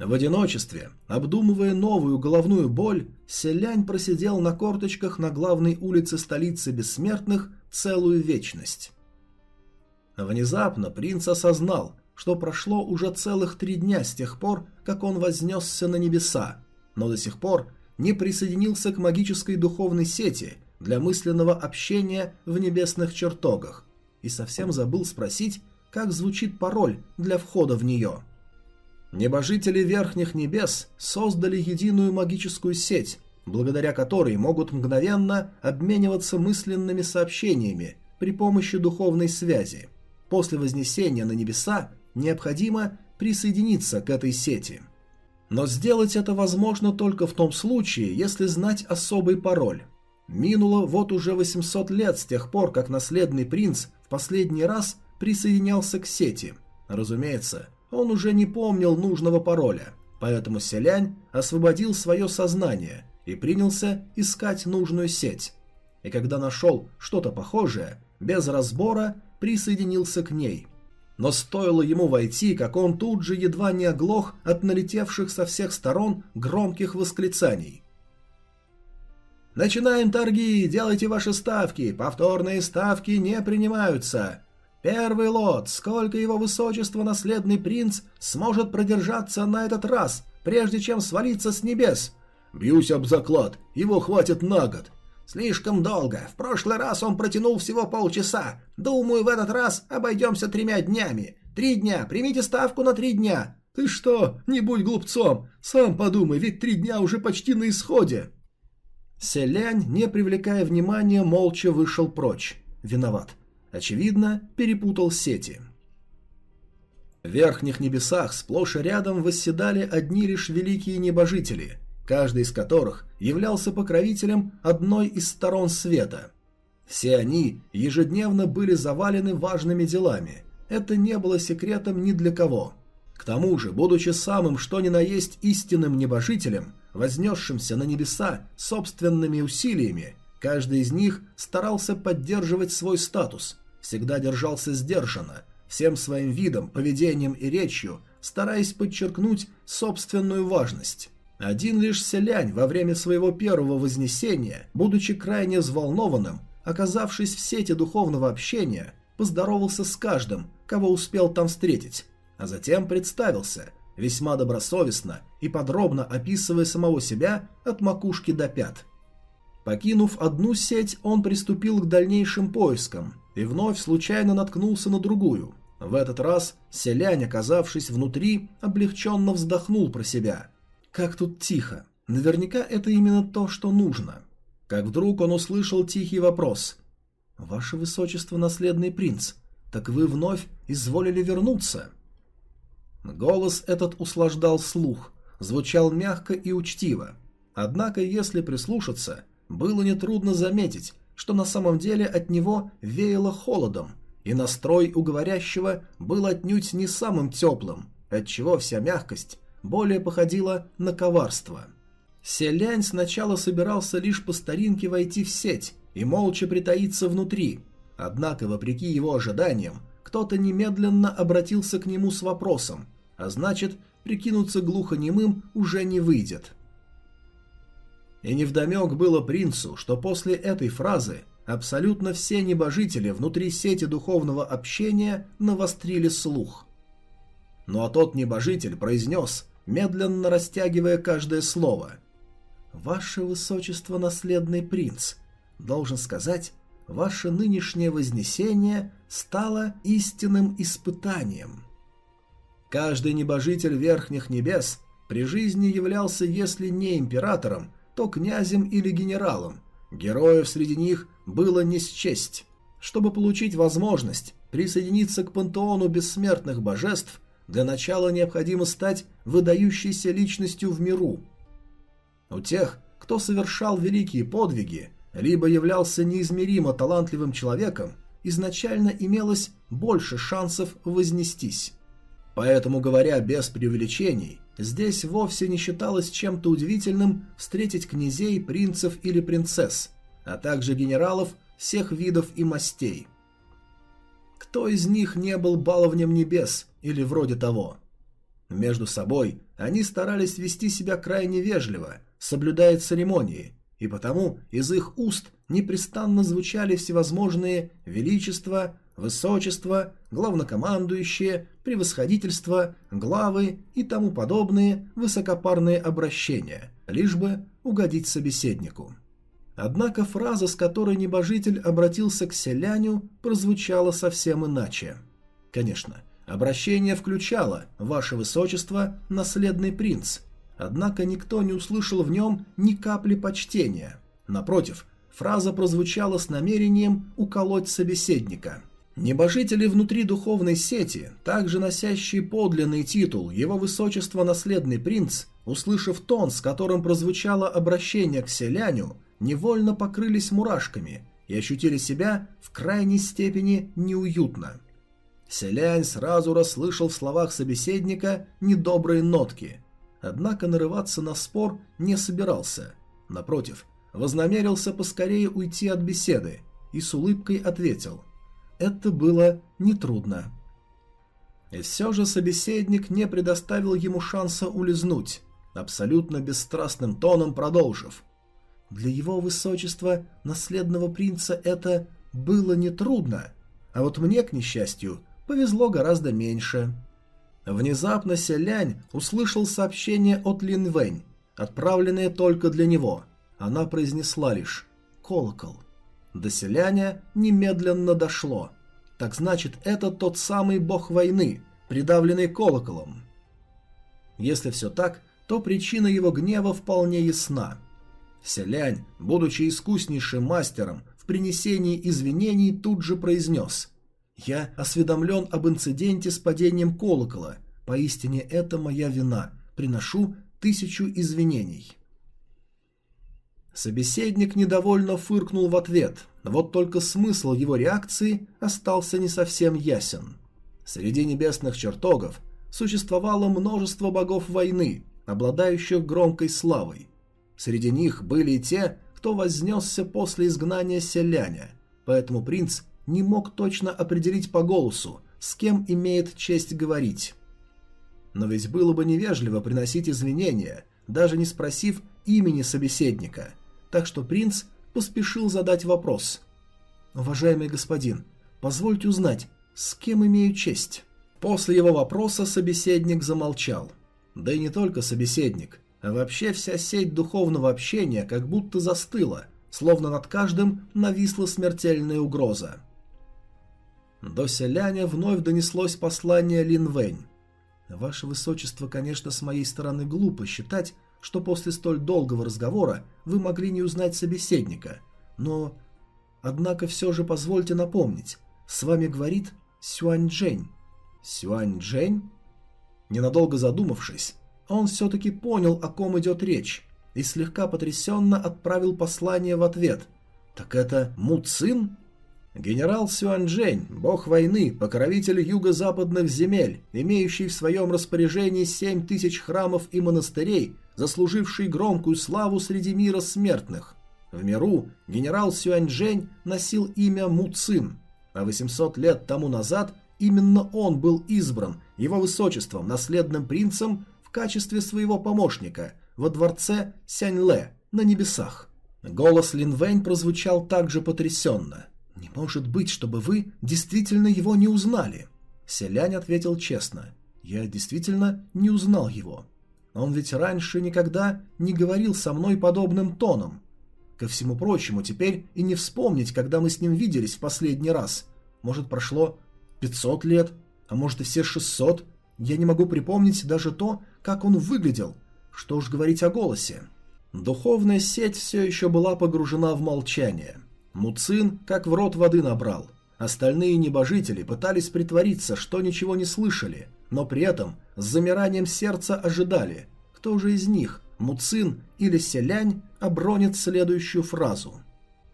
В одиночестве, обдумывая новую головную боль, Селянь просидел на корточках на главной улице столицы бессмертных целую вечность. Внезапно принц осознал, что прошло уже целых три дня с тех пор, как он вознесся на небеса, но до сих пор не присоединился к магической духовной сети для мысленного общения в небесных чертогах и совсем забыл спросить, как звучит пароль для входа в нее. Небожители Верхних Небес создали единую магическую сеть, благодаря которой могут мгновенно обмениваться мысленными сообщениями при помощи духовной связи. После вознесения на небеса необходимо присоединиться к этой сети. Но сделать это возможно только в том случае, если знать особый пароль. Минуло вот уже 800 лет с тех пор, как наследный принц в последний раз присоединялся к сети. Разумеется, он уже не помнил нужного пароля, поэтому Селянь освободил свое сознание и принялся искать нужную сеть. И когда нашел что-то похожее, без разбора присоединился к ней. Но стоило ему войти, как он тут же едва не оглох от налетевших со всех сторон громких восклицаний. «Начинаем торги! Делайте ваши ставки! Повторные ставки не принимаются! Первый лот! Сколько его высочество наследный принц сможет продержаться на этот раз, прежде чем свалиться с небес?» «Бьюсь об заклад, его хватит на год!» «Слишком долго. В прошлый раз он протянул всего полчаса. Думаю, в этот раз обойдемся тремя днями. Три дня. Примите ставку на три дня». «Ты что? Не будь глупцом. Сам подумай, ведь три дня уже почти на исходе». Селянь, не привлекая внимания, молча вышел прочь. Виноват. Очевидно, перепутал сети. В верхних небесах сплошь и рядом восседали одни лишь великие небожители – каждый из которых являлся покровителем одной из сторон света. Все они ежедневно были завалены важными делами. Это не было секретом ни для кого. К тому же, будучи самым что ни на есть истинным небожителем, вознесшимся на небеса собственными усилиями, каждый из них старался поддерживать свой статус, всегда держался сдержанно, всем своим видом, поведением и речью, стараясь подчеркнуть собственную важность. Один лишь селянь во время своего первого вознесения, будучи крайне взволнованным, оказавшись в сети духовного общения, поздоровался с каждым, кого успел там встретить, а затем представился, весьма добросовестно и подробно описывая самого себя от макушки до пят. Покинув одну сеть, он приступил к дальнейшим поискам и вновь случайно наткнулся на другую. В этот раз селянь, оказавшись внутри, облегченно вздохнул про себя – как тут тихо. Наверняка это именно то, что нужно. Как вдруг он услышал тихий вопрос. «Ваше Высочество, наследный принц, так вы вновь изволили вернуться?» Голос этот услаждал слух, звучал мягко и учтиво. Однако, если прислушаться, было нетрудно заметить, что на самом деле от него веяло холодом, и настрой у говорящего был отнюдь не самым теплым, отчего вся мягкость более походило на коварство. Селянь сначала собирался лишь по старинке войти в сеть и молча притаиться внутри, однако, вопреки его ожиданиям, кто-то немедленно обратился к нему с вопросом, а значит, прикинуться глухонемым уже не выйдет. И невдомек было принцу, что после этой фразы абсолютно все небожители внутри сети духовного общения навострили слух. Ну а тот небожитель произнес медленно растягивая каждое слово. «Ваше высочество, наследный принц, должен сказать, ваше нынешнее вознесение стало истинным испытанием». Каждый небожитель верхних небес при жизни являлся, если не императором, то князем или генералом. Героев среди них было не счесть. Чтобы получить возможность присоединиться к пантеону бессмертных божеств, для начала необходимо стать выдающейся личностью в миру. У тех, кто совершал великие подвиги, либо являлся неизмеримо талантливым человеком, изначально имелось больше шансов вознестись. Поэтому, говоря без преувеличений, здесь вовсе не считалось чем-то удивительным встретить князей, принцев или принцесс, а также генералов всех видов и мастей. Кто из них не был баловнем небес или вроде того? Между собой они старались вести себя крайне вежливо, соблюдая церемонии, и потому из их уст непрестанно звучали всевозможные величества, высочество, главнокомандующие, превосходительство, главы и тому подобные высокопарные обращения, лишь бы угодить собеседнику. Однако фраза, с которой небожитель обратился к селяню, прозвучала совсем иначе. Конечно, обращение включало «Ваше Высочество, наследный принц», однако никто не услышал в нем ни капли почтения. Напротив, фраза прозвучала с намерением уколоть собеседника. Небожители внутри духовной сети, также носящие подлинный титул «Его Высочество Наследный Принц», услышав тон, с которым прозвучало обращение к селяню, невольно покрылись мурашками и ощутили себя в крайней степени неуютно. Селянь сразу расслышал в словах собеседника недобрые нотки, однако нарываться на спор не собирался. Напротив, вознамерился поскорее уйти от беседы и с улыбкой ответил «Это было нетрудно». И все же собеседник не предоставил ему шанса улизнуть, абсолютно бесстрастным тоном продолжив «Для его высочества, наследного принца, это было нетрудно, а вот мне, к несчастью, повезло гораздо меньше». Внезапно Селянь услышал сообщение от Лин Вэнь, отправленное только для него. Она произнесла лишь «колокол». До Селяня немедленно дошло. Так значит, это тот самый бог войны, придавленный колоколом. Если все так, то причина его гнева вполне ясна. Селянь, будучи искуснейшим мастером в принесении извинений, тут же произнес я осведомлен об инциденте с падением колокола. Поистине это моя вина. Приношу тысячу извинений. Собеседник недовольно фыркнул в ответ, вот только смысл его реакции остался не совсем ясен. Среди небесных чертогов существовало множество богов войны, обладающих громкой славой. Среди них были и те, кто вознесся после изгнания селяня, поэтому принц не мог точно определить по голосу, с кем имеет честь говорить. Но ведь было бы невежливо приносить извинения, даже не спросив имени собеседника, так что принц поспешил задать вопрос. «Уважаемый господин, позвольте узнать, с кем имею честь?» После его вопроса собеседник замолчал. Да и не только собеседник, а вообще вся сеть духовного общения как будто застыла, словно над каждым нависла смертельная угроза. До селяня вновь донеслось послание Лин Вэнь. «Ваше Высочество, конечно, с моей стороны глупо считать, что после столь долгого разговора вы могли не узнать собеседника, но... Однако все же позвольте напомнить, с вами говорит Сюань Джень». «Сюань Джень?» Ненадолго задумавшись, он все-таки понял, о ком идет речь, и слегка потрясенно отправил послание в ответ. «Так это Му Цин?» Генерал Сюаньчжэнь, бог войны, покровитель юго-западных земель, имеющий в своем распоряжении семь тысяч храмов и монастырей, заслуживший громкую славу среди мира смертных. В миру генерал Сюаньчжэнь носил имя Муцин, а 800 лет тому назад именно он был избран его высочеством, наследным принцем, в качестве своего помощника во дворце Сяньле на небесах. Голос Лин Вэнь прозвучал также потрясенно. «Не может быть, чтобы вы действительно его не узнали!» Селянь ответил честно. «Я действительно не узнал его. Он ведь раньше никогда не говорил со мной подобным тоном. Ко всему прочему, теперь и не вспомнить, когда мы с ним виделись в последний раз. Может, прошло 500 лет, а может и все 600. Я не могу припомнить даже то, как он выглядел. Что уж говорить о голосе». Духовная сеть все еще была погружена в молчание. Муцин как в рот воды набрал. Остальные небожители пытались притвориться, что ничего не слышали, но при этом с замиранием сердца ожидали, кто же из них, Муцин или Селянь, обронит следующую фразу.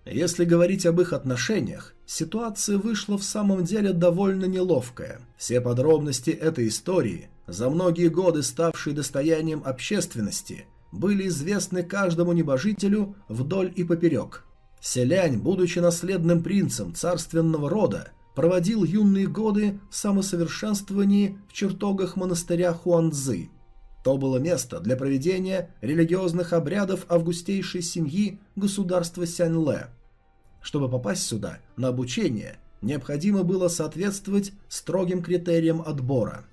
Если говорить об их отношениях, ситуация вышла в самом деле довольно неловкая. Все подробности этой истории, за многие годы ставшие достоянием общественности, были известны каждому небожителю вдоль и поперек. Селянь, будучи наследным принцем царственного рода, проводил юные годы в самосовершенствовании в чертогах монастыря Хуанцзы. То было место для проведения религиозных обрядов августейшей семьи государства Сяньле. Чтобы попасть сюда на обучение, необходимо было соответствовать строгим критериям отбора.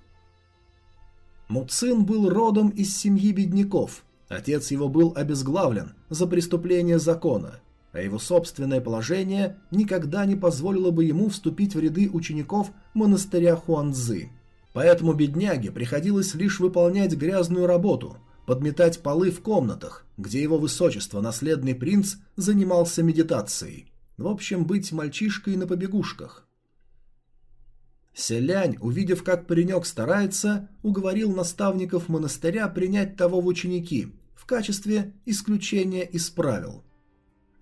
Муцин был родом из семьи бедняков. Отец его был обезглавлен за преступление закона, а его собственное положение никогда не позволило бы ему вступить в ряды учеников монастыря Хуанцзы. Поэтому бедняге приходилось лишь выполнять грязную работу, подметать полы в комнатах, где его высочество, наследный принц, занимался медитацией. В общем, быть мальчишкой на побегушках. Селянь, увидев, как паренек старается, уговорил наставников монастыря принять того в ученики в качестве исключения из правил.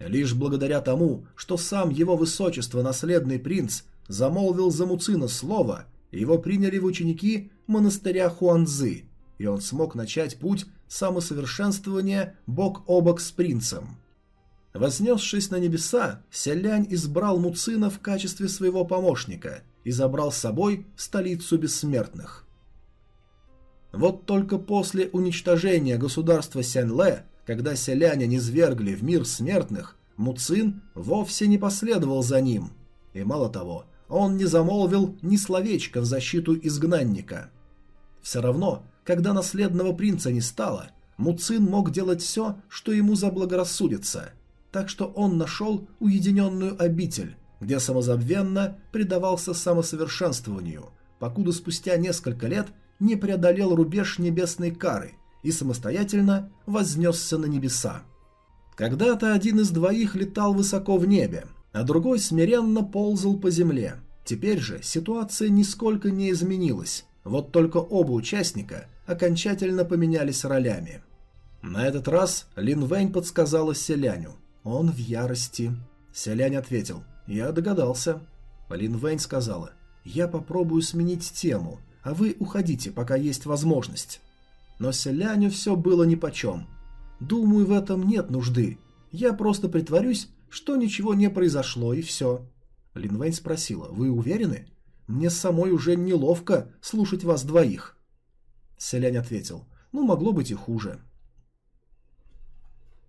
Лишь благодаря тому, что сам его высочество, наследный принц, замолвил за Муцина слово, его приняли в ученики монастыря Хуанзы, и он смог начать путь самосовершенствования бок о бок с принцем. Вознесшись на небеса, Сялянь избрал Муцина в качестве своего помощника и забрал с собой столицу бессмертных. Вот только после уничтожения государства Сяньле, когда Селяня низвергли в мир смертных, Муцин вовсе не последовал за ним. И мало того, он не замолвил ни словечка в защиту изгнанника. Все равно, когда наследного принца не стало, Муцин мог делать все, что ему заблагорассудится – так что он нашел уединенную обитель, где самозабвенно предавался самосовершенствованию, покуда спустя несколько лет не преодолел рубеж небесной кары и самостоятельно вознесся на небеса. Когда-то один из двоих летал высоко в небе, а другой смиренно ползал по земле. Теперь же ситуация нисколько не изменилась, вот только оба участника окончательно поменялись ролями. На этот раз Лин Вэнь подсказала селяню. «Он в ярости». Селянь ответил. «Я догадался». Лин Вэнь сказала. «Я попробую сменить тему, а вы уходите, пока есть возможность». Но Селяню все было нипочем. «Думаю, в этом нет нужды. Я просто притворюсь, что ничего не произошло, и все». Лин Вэнь спросила. «Вы уверены? Мне самой уже неловко слушать вас двоих». Селянь ответил. «Ну, могло быть и хуже».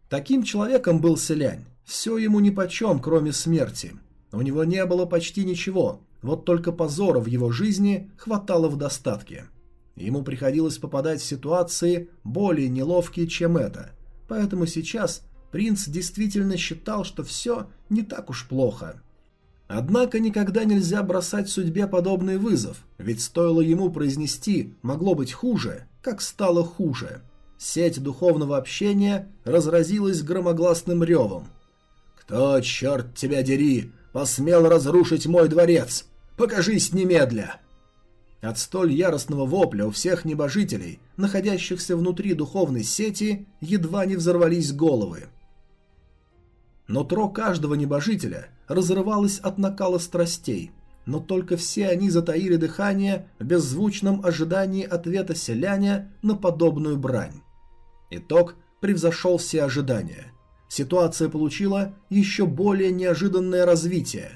Таким человеком был Селянь. Все ему нипочем, кроме смерти. У него не было почти ничего, вот только позора в его жизни хватало в достатке. Ему приходилось попадать в ситуации более неловкие, чем это. Поэтому сейчас принц действительно считал, что все не так уж плохо. Однако никогда нельзя бросать судьбе подобный вызов, ведь стоило ему произнести «могло быть хуже», как стало хуже – Сеть духовного общения разразилась громогласным ревом. «Кто, черт тебя дери, посмел разрушить мой дворец? Покажись немедля!» От столь яростного вопля у всех небожителей, находящихся внутри духовной сети, едва не взорвались головы. Нутро каждого небожителя разрывалось от накала страстей, но только все они затаили дыхание в беззвучном ожидании ответа селяня на подобную брань. Итог превзошел все ожидания. Ситуация получила еще более неожиданное развитие.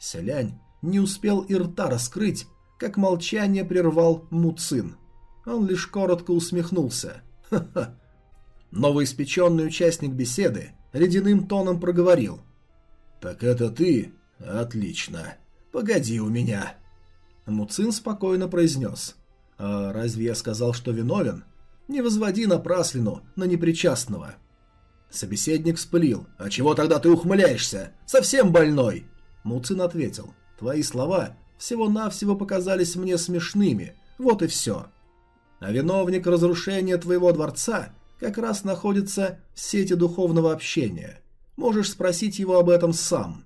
Селянь не успел и рта раскрыть, как молчание прервал Муцин. Он лишь коротко усмехнулся. Ха-ха. Новоиспеченный участник беседы ледяным тоном проговорил. «Так это ты? Отлично. Погоди у меня». Муцин спокойно произнес. «А разве я сказал, что виновен? Не возводи напраслину на непричастного. Собеседник вспылил. «А чего тогда ты ухмыляешься? Совсем больной!» Муцин ответил. «Твои слова всего-навсего показались мне смешными. Вот и все. А виновник разрушения твоего дворца как раз находится в сети духовного общения. Можешь спросить его об этом сам».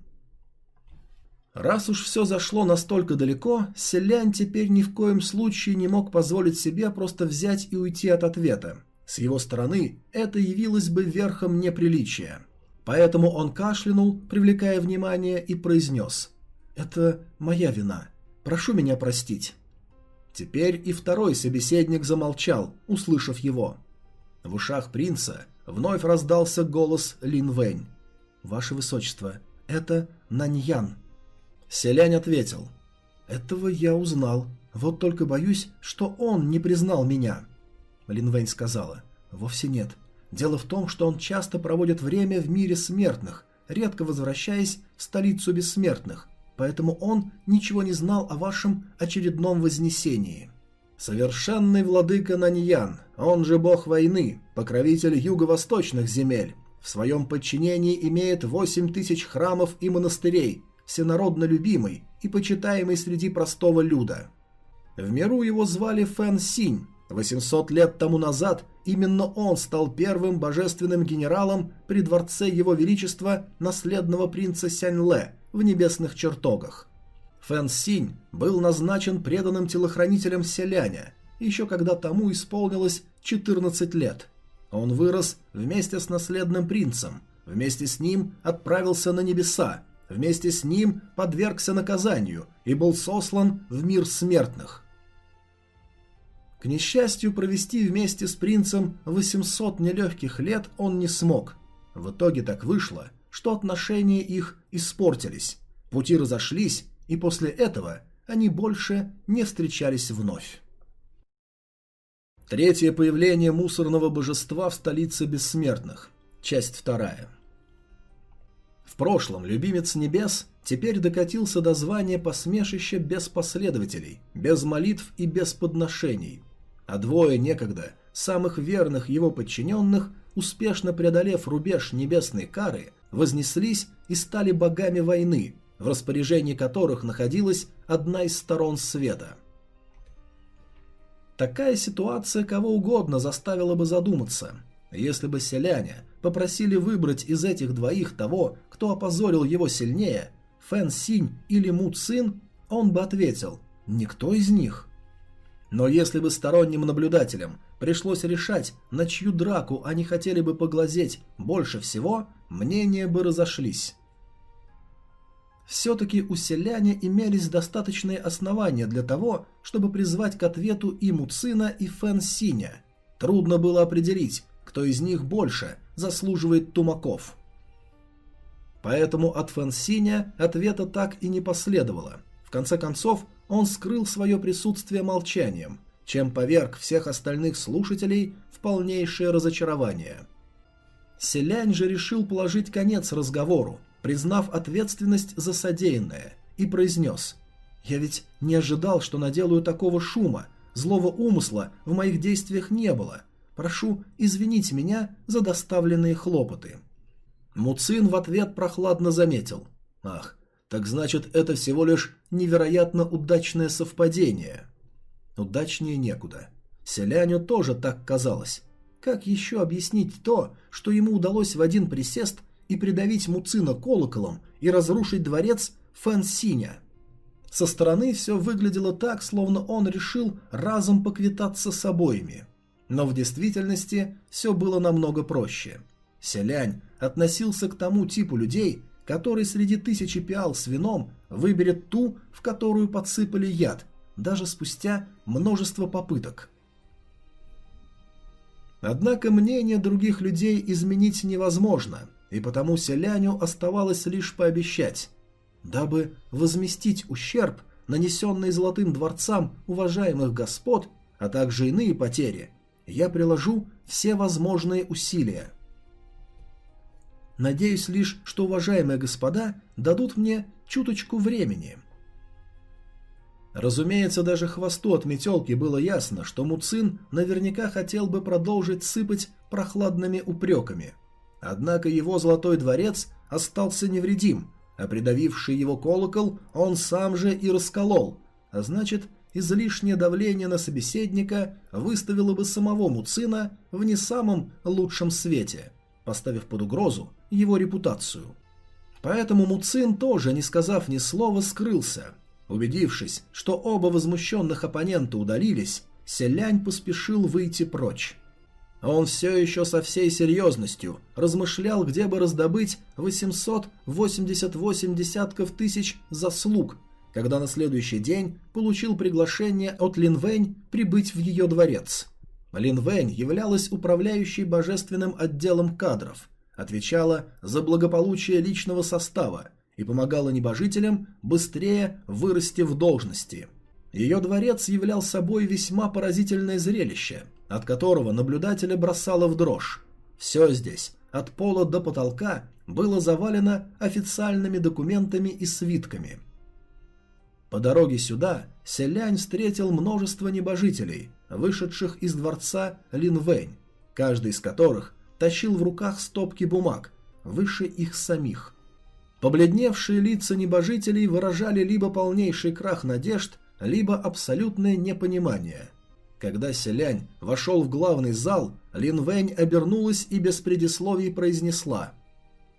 Раз уж все зашло настолько далеко, Селянь теперь ни в коем случае не мог позволить себе просто взять и уйти от ответа. С его стороны это явилось бы верхом неприличия. Поэтому он кашлянул, привлекая внимание, и произнес «Это моя вина. Прошу меня простить». Теперь и второй собеседник замолчал, услышав его. В ушах принца вновь раздался голос Лин Вэнь. «Ваше Высочество, это Наньян». Селянь ответил. «Этого я узнал. Вот только боюсь, что он не признал меня». Линвейн сказала. «Вовсе нет. Дело в том, что он часто проводит время в мире смертных, редко возвращаясь в столицу бессмертных, поэтому он ничего не знал о вашем очередном вознесении. Совершенный владыка Наньян, он же бог войны, покровитель юго-восточных земель, в своем подчинении имеет 8 тысяч храмов и монастырей, всенародно любимый и почитаемый среди простого люда. В миру его звали Фэн Синь. 800 лет тому назад именно он стал первым божественным генералом при дворце его величества наследного принца Сяньле в небесных чертогах. Фэн Синь был назначен преданным телохранителем селяня, еще когда тому исполнилось 14 лет. Он вырос вместе с наследным принцем, вместе с ним отправился на небеса, вместе с ним подвергся наказанию и был сослан в мир смертных. К несчастью, провести вместе с принцем 800 нелегких лет он не смог. В итоге так вышло, что отношения их испортились, пути разошлись, и после этого они больше не встречались вновь. Третье появление мусорного божества в столице бессмертных. Часть вторая. В прошлом любимец небес теперь докатился до звания посмешища без последователей, без молитв и без подношений. А двое некогда самых верных его подчиненных, успешно преодолев рубеж небесной кары, вознеслись и стали богами войны, в распоряжении которых находилась одна из сторон света. Такая ситуация кого угодно заставила бы задуматься. Если бы селяне попросили выбрать из этих двоих того, кто опозорил его сильнее, Фэн Синь или Му Цин, он бы ответил «Никто из них». Но если бы сторонним наблюдателям пришлось решать, на чью драку они хотели бы поглазеть больше всего, мнения бы разошлись. Все-таки у селяне имелись достаточные основания для того, чтобы призвать к ответу и Муцина, и Фэн Синя. Трудно было определить, кто из них больше заслуживает тумаков. Поэтому от Фэн Синя ответа так и не последовало. В конце концов, он скрыл свое присутствие молчанием, чем поверг всех остальных слушателей в полнейшее разочарование. Селянь же решил положить конец разговору, признав ответственность за содеянное, и произнес «Я ведь не ожидал, что наделаю такого шума, злого умысла в моих действиях не было. Прошу извинить меня за доставленные хлопоты». Муцин в ответ прохладно заметил «Ах, так значит это всего лишь невероятно удачное совпадение». Удачнее некуда. Селяню тоже так казалось. Как еще объяснить то, что ему удалось в один присест и придавить Муцина колоколом и разрушить дворец Фэн-Синя. Со стороны все выглядело так, словно он решил разом поквитаться с обоими. Но в действительности все было намного проще. Селянь относился к тому типу людей, который среди тысячи пиал с вином выберет ту, в которую подсыпали яд, даже спустя множество попыток. Однако мнение других людей изменить невозможно, и потому селяню оставалось лишь пообещать, дабы возместить ущерб, нанесенный золотым дворцам уважаемых господ, а также иные потери, я приложу все возможные усилия. Надеюсь лишь, что уважаемые господа дадут мне чуточку времени. Разумеется, даже хвосту от метелки было ясно, что Муцин наверняка хотел бы продолжить сыпать прохладными упреками – Однако его золотой дворец остался невредим, а придавивший его колокол он сам же и расколол, а значит, излишнее давление на собеседника выставило бы самого Муцина в не самом лучшем свете, поставив под угрозу его репутацию. Поэтому Муцин тоже, не сказав ни слова, скрылся. Убедившись, что оба возмущенных оппонента удалились, Селянь поспешил выйти прочь. Он все еще со всей серьезностью размышлял, где бы раздобыть 888 десятков тысяч заслуг, когда на следующий день получил приглашение от Лин Вэнь прибыть в ее дворец. Лин Вэнь являлась управляющей божественным отделом кадров, отвечала за благополучие личного состава и помогала небожителям быстрее вырасти в должности. Ее дворец являл собой весьма поразительное зрелище – от которого наблюдателя бросало в дрожь. Все здесь, от пола до потолка, было завалено официальными документами и свитками. По дороге сюда Селянь встретил множество небожителей, вышедших из дворца Линвэнь, каждый из которых тащил в руках стопки бумаг, выше их самих. Побледневшие лица небожителей выражали либо полнейший крах надежд, либо абсолютное непонимание. Когда Селянь вошел в главный зал, Лин Вэнь обернулась и без предисловий произнесла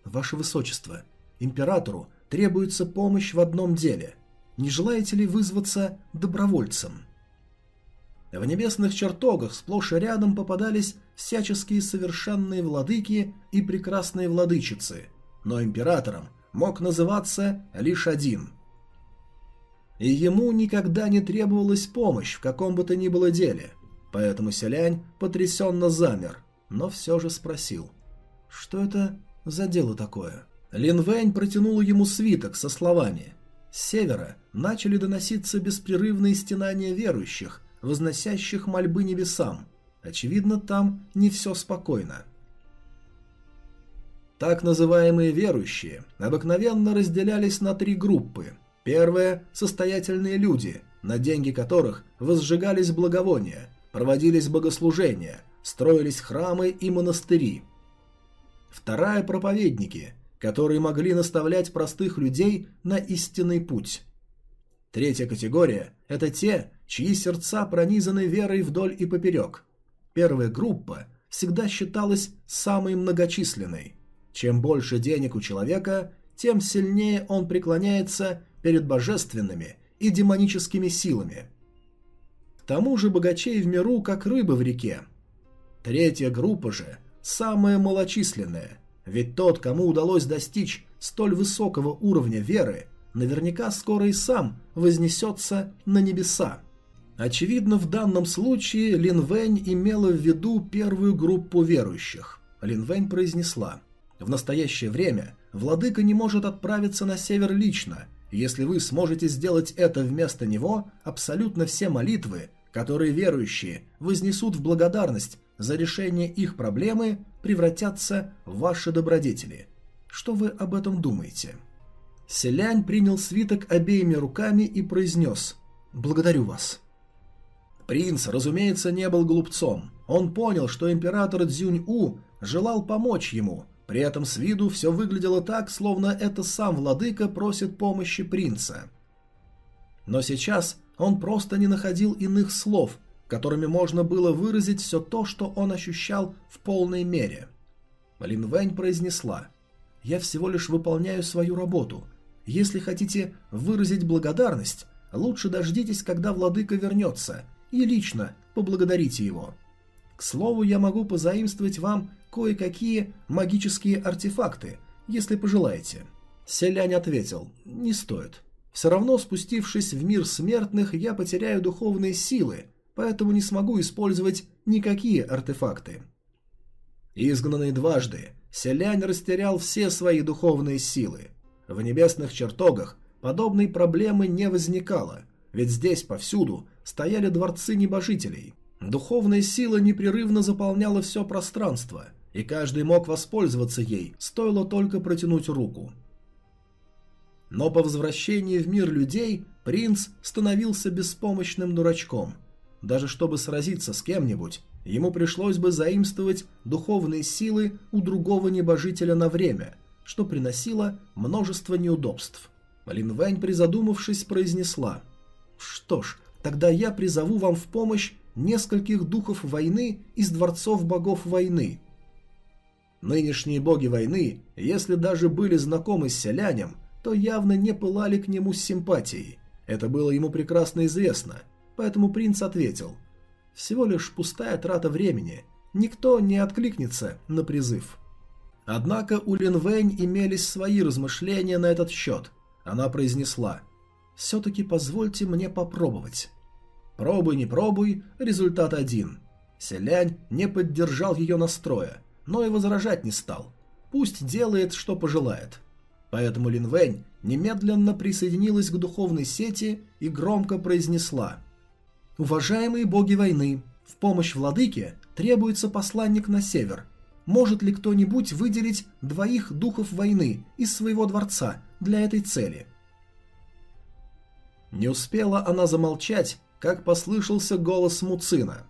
«Ваше Высочество, императору требуется помощь в одном деле. Не желаете ли вызваться добровольцем?» В небесных чертогах сплошь и рядом попадались всяческие совершенные владыки и прекрасные владычицы, но императором мог называться лишь один. И ему никогда не требовалась помощь в каком бы то ни было деле, поэтому Селянь потрясенно замер, но все же спросил, что это за дело такое? Лин Вэнь протянул ему свиток со словами «С севера начали доноситься беспрерывные стенания верующих, возносящих мольбы небесам. Очевидно, там не все спокойно. Так называемые верующие обыкновенно разделялись на три группы. Первая – состоятельные люди, на деньги которых возжигались благовония, проводились богослужения, строились храмы и монастыри. Вторая – проповедники, которые могли наставлять простых людей на истинный путь. Третья категория – это те, чьи сердца пронизаны верой вдоль и поперек. Первая группа всегда считалась самой многочисленной. Чем больше денег у человека, тем сильнее он преклоняется перед божественными и демоническими силами. К тому же богачей в миру, как рыбы в реке. Третья группа же самая малочисленная, ведь тот, кому удалось достичь столь высокого уровня веры, наверняка скоро и сам вознесется на небеса. Очевидно, в данном случае Лин Вэнь имела в виду первую группу верующих. Лин Вэнь произнесла, «В настоящее время владыка не может отправиться на север лично. Если вы сможете сделать это вместо него, абсолютно все молитвы, которые верующие вознесут в благодарность за решение их проблемы, превратятся в ваши добродетели. Что вы об этом думаете?» Селянь принял свиток обеими руками и произнес «Благодарю вас». Принц, разумеется, не был глупцом. Он понял, что император Цзюнь-У желал помочь ему, при этом с виду все выглядело так, словно это сам владыка просит помощи принца. Но сейчас он просто не находил иных слов, которыми можно было выразить все то, что он ощущал в полной мере. Лин Вэнь произнесла «Я всего лишь выполняю свою работу. Если хотите выразить благодарность, лучше дождитесь, когда владыка вернется, и лично поблагодарите его. К слову, я могу позаимствовать вам кое-какие магические артефакты, если пожелаете». Селянь ответил, «Не стоит. Все равно, спустившись в мир смертных, я потеряю духовные силы, поэтому не смогу использовать никакие артефакты». Изгнанный дважды, Селянь растерял все свои духовные силы. В небесных чертогах подобной проблемы не возникало, ведь здесь повсюду стояли дворцы небожителей. Духовная сила непрерывно заполняла все пространство, и каждый мог воспользоваться ей, стоило только протянуть руку. Но по возвращении в мир людей принц становился беспомощным дурачком. Даже чтобы сразиться с кем-нибудь, ему пришлось бы заимствовать духовные силы у другого небожителя на время, что приносило множество неудобств. Лин призадумавшись, произнесла «Что ж, Тогда я призову вам в помощь нескольких духов войны из дворцов богов войны. Нынешние боги войны, если даже были знакомы с селянем, то явно не пылали к нему симпатией. Это было ему прекрасно известно, поэтому принц ответил. Всего лишь пустая трата времени, никто не откликнется на призыв. Однако у Линвэнь имелись свои размышления на этот счет. Она произнесла все-таки позвольте мне попробовать. Пробуй, не пробуй, результат один. Селянь не поддержал ее настроя, но и возражать не стал. Пусть делает, что пожелает. Поэтому Линвэнь немедленно присоединилась к духовной сети и громко произнесла «Уважаемые боги войны, в помощь владыке требуется посланник на север. может ли кто-нибудь выделить двоих духов войны из своего дворца для этой цели. Не успела она замолчать, как послышался голос Муцина.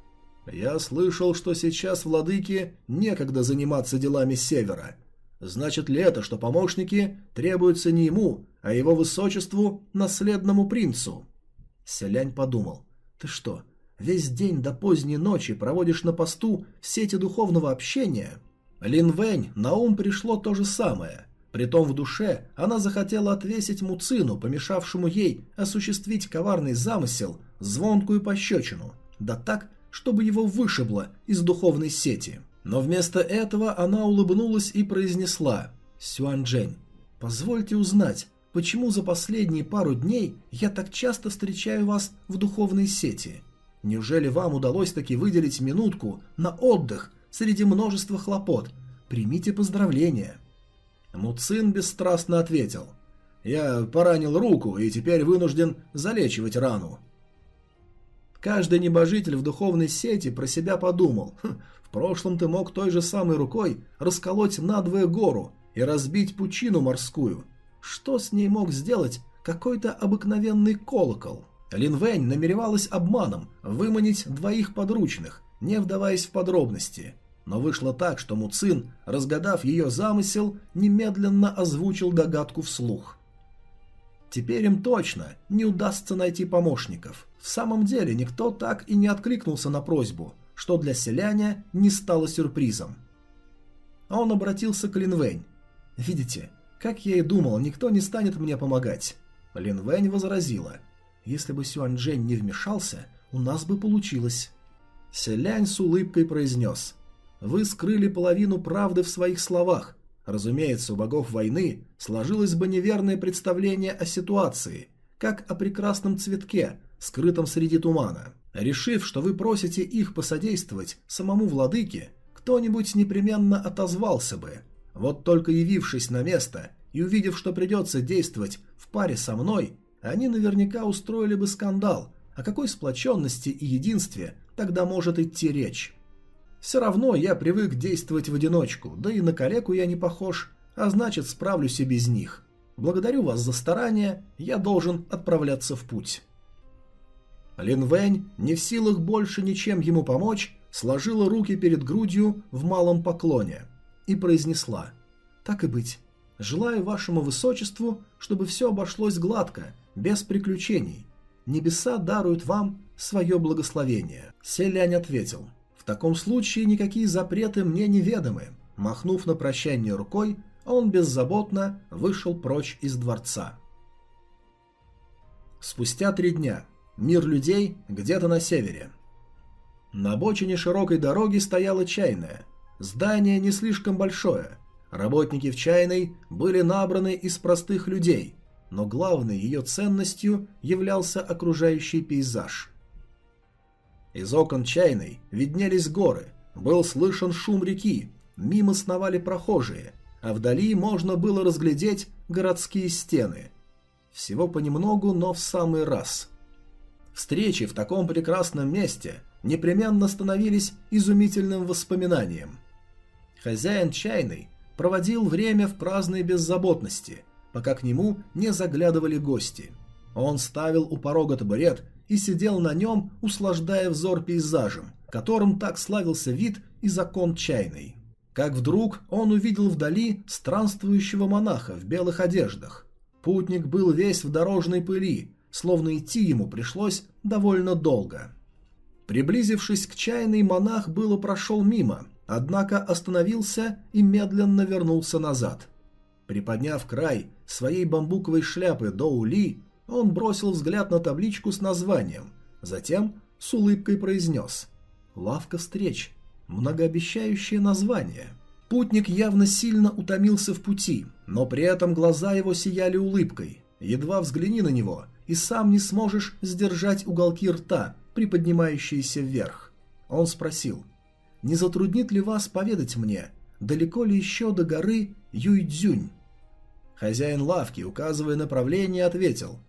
«Я слышал, что сейчас владыке некогда заниматься делами Севера. Значит ли это, что помощники требуются не ему, а его высочеству, наследному принцу?» Селянь подумал. «Ты что, весь день до поздней ночи проводишь на посту в сети духовного общения?» Лин Вэнь на ум пришло то же самое. Притом в душе она захотела отвесить Муцину, помешавшему ей осуществить коварный замысел, звонкую пощечину, да так, чтобы его вышибло из духовной сети. Но вместо этого она улыбнулась и произнесла «Сюаньчжэнь, позвольте узнать, почему за последние пару дней я так часто встречаю вас в духовной сети? Неужели вам удалось таки выделить минутку на отдых среди множества хлопот? Примите поздравления». Муцин бесстрастно ответил. «Я поранил руку и теперь вынужден залечивать рану». Каждый небожитель в духовной сети про себя подумал. «Хм, в прошлом ты мог той же самой рукой расколоть надвое гору и разбить пучину морскую. Что с ней мог сделать какой-то обыкновенный колокол? Лин Вэнь намеревалась обманом выманить двоих подручных, не вдаваясь в подробности – но вышло так, что Муцин, разгадав ее замысел, немедленно озвучил догадку вслух. Теперь им точно не удастся найти помощников. В самом деле никто так и не откликнулся на просьбу, что для селяня не стало сюрпризом. Он обратился к Линвэнь. «Видите, как я и думал, никто не станет мне помогать». Линвэнь возразила. «Если бы Сюаньчжэнь не вмешался, у нас бы получилось». Селянь с улыбкой произнес. Вы скрыли половину правды в своих словах. Разумеется, у богов войны сложилось бы неверное представление о ситуации, как о прекрасном цветке, скрытом среди тумана. Решив, что вы просите их посодействовать самому владыке, кто-нибудь непременно отозвался бы. Вот только явившись на место и увидев, что придется действовать в паре со мной, они наверняка устроили бы скандал. О какой сплоченности и единстве тогда может идти речь? Все равно я привык действовать в одиночку, да и на калеку я не похож, а значит справлюсь и без них. Благодарю вас за старание, я должен отправляться в путь. Лин Вэнь, не в силах больше ничем ему помочь, сложила руки перед грудью в малом поклоне и произнесла «Так и быть, желаю вашему высочеству, чтобы все обошлось гладко, без приключений. Небеса даруют вам свое благословение». Селянь ответил – таком случае никакие запреты мне неведомы. Махнув на прощание рукой, он беззаботно вышел прочь из дворца. Спустя три дня. Мир людей где-то на севере. На обочине широкой дороги стояла чайная. Здание не слишком большое. Работники в чайной были набраны из простых людей, но главной ее ценностью являлся окружающий пейзаж – из окон чайной виднелись горы, был слышен шум реки, мимо сновали прохожие, а вдали можно было разглядеть городские стены. Всего понемногу, но в самый раз. Встречи в таком прекрасном месте непременно становились изумительным воспоминанием. Хозяин чайной проводил время в праздной беззаботности, пока к нему не заглядывали гости. Он ставил у порога табурет и сидел на нем, услаждая взор пейзажем, которым так славился вид из окон чайной. Как вдруг он увидел вдали странствующего монаха в белых одеждах. Путник был весь в дорожной пыли, словно идти ему пришлось довольно долго. Приблизившись к чайной, монах было прошел мимо, однако остановился и медленно вернулся назад. Приподняв край своей бамбуковой шляпы до ули, он бросил взгляд на табличку с названием, затем с улыбкой произнес «Лавка встреч. Многообещающее название». Путник явно сильно утомился в пути, но при этом глаза его сияли улыбкой. Едва взгляни на него, и сам не сможешь сдержать уголки рта, приподнимающиеся вверх. Он спросил, «Не затруднит ли вас поведать мне, далеко ли еще до горы Юйдзюнь?» Хозяин лавки, указывая направление, ответил,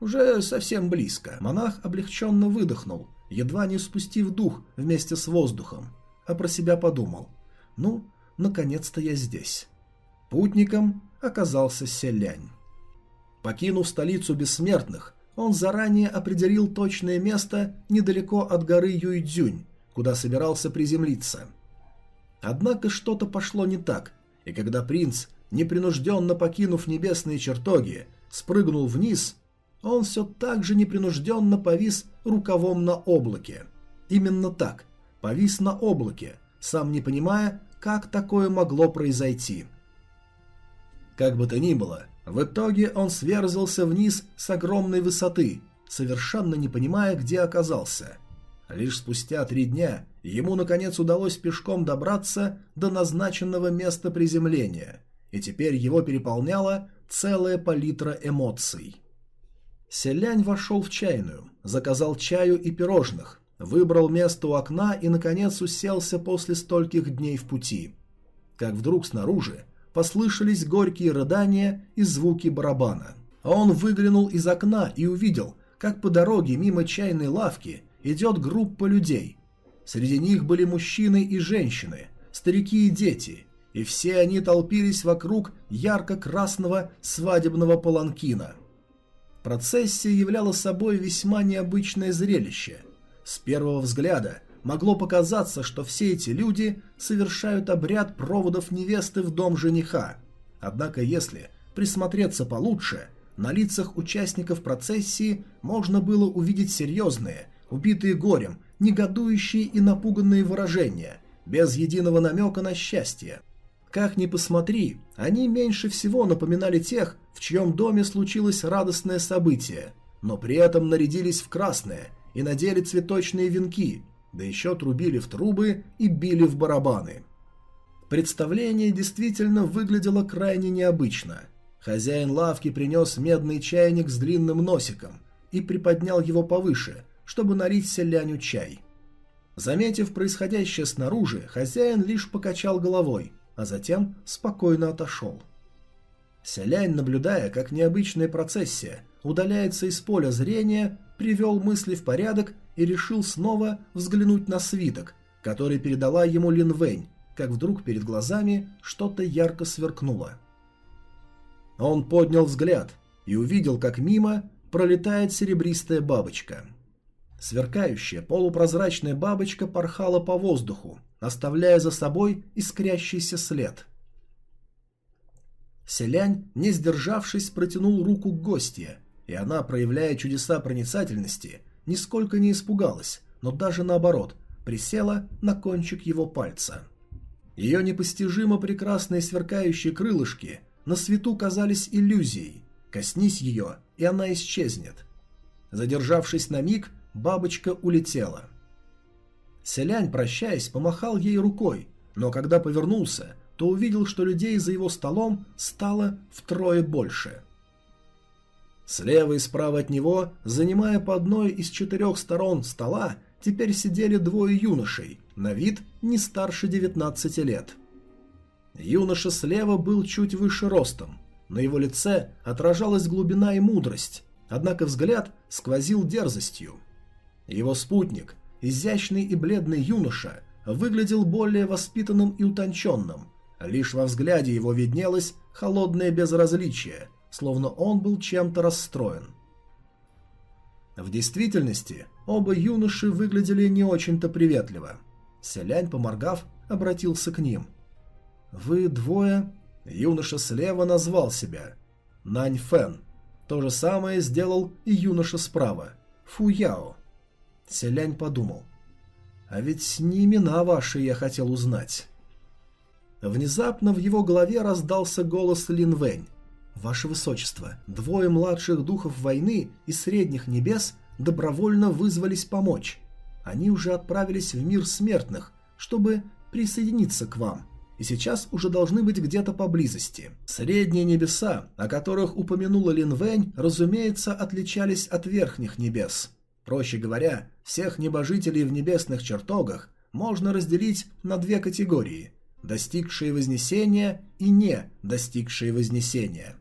уже совсем близко. Монах облегченно выдохнул, едва не спустив дух вместе с воздухом, а про себя подумал. Ну, наконец-то я здесь. Путником оказался Селянь. Покинув столицу бессмертных, он заранее определил точное место недалеко от горы Юйдзюнь, куда собирался приземлиться. Однако что-то пошло не так, и когда принц, непринужденно покинув небесные чертоги, спрыгнул вниз, он все так же непринужденно повис рукавом на облаке. Именно так, повис на облаке, сам не понимая, как такое могло произойти. Как бы то ни было, в итоге он сверзился вниз с огромной высоты, совершенно не понимая, где оказался. Лишь спустя три дня ему наконец удалось пешком добраться до назначенного места приземления, и теперь его переполняла целая палитра эмоций. Селянь вошел в чайную, заказал чаю и пирожных, выбрал место у окна и, наконец, уселся после стольких дней в пути. Как вдруг снаружи послышались горькие рыдания и звуки барабана. А он выглянул из окна и увидел, как по дороге мимо чайной лавки идет группа людей. Среди них были мужчины и женщины, старики и дети, и все они толпились вокруг ярко-красного свадебного паланкина. Процессия являла собой весьма необычное зрелище. С первого взгляда могло показаться, что все эти люди совершают обряд проводов невесты в дом жениха. Однако если присмотреться получше, на лицах участников процессии можно было увидеть серьезные, убитые горем, негодующие и напуганные выражения, без единого намека на счастье. Как ни посмотри, они меньше всего напоминали тех, в чьем доме случилось радостное событие, но при этом нарядились в красное – и надели цветочные венки, да еще трубили в трубы и били в барабаны. Представление действительно выглядело крайне необычно. Хозяин лавки принес медный чайник с длинным носиком и приподнял его повыше, чтобы налить селяню чай. Заметив происходящее снаружи, хозяин лишь покачал головой, а затем спокойно отошел. Селянь, наблюдая, как необычная процессия удаляется из поля зрения, привел мысли в порядок и решил снова взглянуть на свиток, который передала ему Лин Вэнь, как вдруг перед глазами что-то ярко сверкнуло. Он поднял взгляд и увидел, как мимо пролетает серебристая бабочка. Сверкающая полупрозрачная бабочка порхала по воздуху, оставляя за собой искрящийся след. Селянь, не сдержавшись, протянул руку к гостье и она, проявляя чудеса проницательности, нисколько не испугалась, но даже наоборот, присела на кончик его пальца. Ее непостижимо прекрасные сверкающие крылышки на свету казались иллюзией. Коснись ее, и она исчезнет. Задержавшись на миг, бабочка улетела. Селянь, прощаясь, помахал ей рукой, но когда повернулся, то увидел, что людей за его столом стало втрое больше – Слева и справа от него, занимая по одной из четырех сторон стола, теперь сидели двое юношей, на вид не старше 19 лет. Юноша слева был чуть выше ростом. На его лице отражалась глубина и мудрость, однако взгляд сквозил дерзостью. Его спутник, изящный и бледный юноша, выглядел более воспитанным и утонченным. Лишь во взгляде его виднелось холодное безразличие – словно он был чем-то расстроен. В действительности, оба юноши выглядели не очень-то приветливо. Селянь, поморгав, обратился к ним. «Вы двое...» Юноша слева назвал себя. Нань Фэн. То же самое сделал и юноша справа. Фу Яо. Селянь подумал. «А ведь не имена ваши я хотел узнать». Внезапно в его голове раздался голос Лин Вэнь. «Ваше Высочество, двое младших духов войны из средних небес добровольно вызвались помочь. Они уже отправились в мир смертных, чтобы присоединиться к вам, и сейчас уже должны быть где-то поблизости. Средние небеса, о которых упомянула Лин Вэнь, разумеется, отличались от верхних небес. Проще говоря, всех небожителей в небесных чертогах можно разделить на две категории – достигшие вознесения и не достигшие вознесения.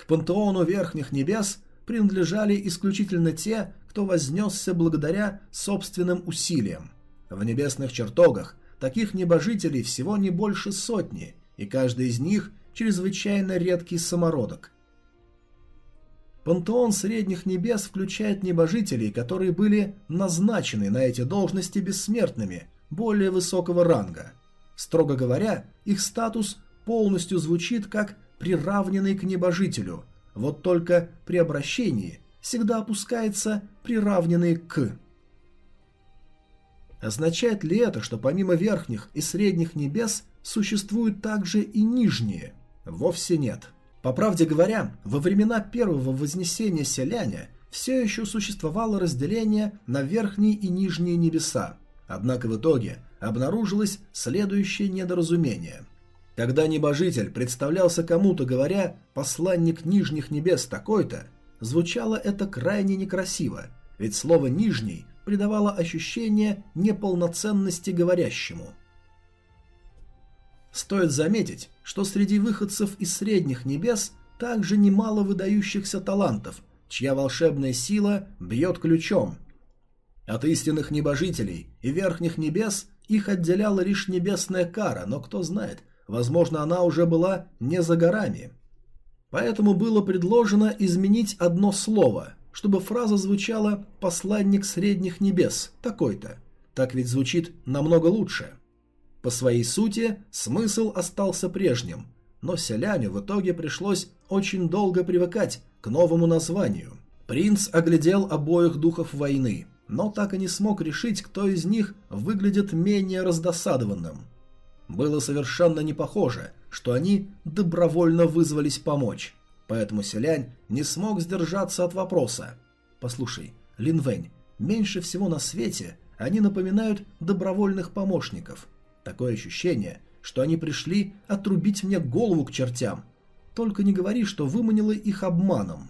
К пантеону верхних небес принадлежали исключительно те, кто вознесся благодаря собственным усилиям. В небесных чертогах таких небожителей всего не больше сотни, и каждый из них чрезвычайно редкий самородок. Пантеон средних небес включает небожителей, которые были назначены на эти должности бессмертными, более высокого ранга. Строго говоря, их статус полностью звучит как приравненный к небожителю, вот только при обращении всегда опускается приравненный к. Означает ли это, что помимо верхних и средних небес существуют также и нижние? Вовсе нет. По правде говоря, во времена первого вознесения селяня все еще существовало разделение на верхние и нижние небеса. Однако в итоге обнаружилось следующее недоразумение. Когда небожитель представлялся кому-то, говоря «посланник нижних небес такой-то», звучало это крайне некрасиво, ведь слово «нижний» придавало ощущение неполноценности говорящему. Стоит заметить, что среди выходцев из средних небес также немало выдающихся талантов, чья волшебная сила бьет ключом. От истинных небожителей и верхних небес их отделяла лишь небесная кара, но кто знает, возможно она уже была не за горами. Поэтому было предложено изменить одно слово, чтобы фраза звучала «посланник средних небес» такой-то. Так ведь звучит намного лучше. По своей сути, смысл остался прежним, но селяню в итоге пришлось очень долго привыкать к новому названию. Принц оглядел обоих духов войны, но так и не смог решить, кто из них выглядит менее раздосадованным. Было совершенно не похоже, что они добровольно вызвались помочь, поэтому селянь не смог сдержаться от вопроса. «Послушай, Линвэнь, меньше всего на свете они напоминают добровольных помощников. Такое ощущение, что они пришли отрубить мне голову к чертям. Только не говори, что выманила их обманом.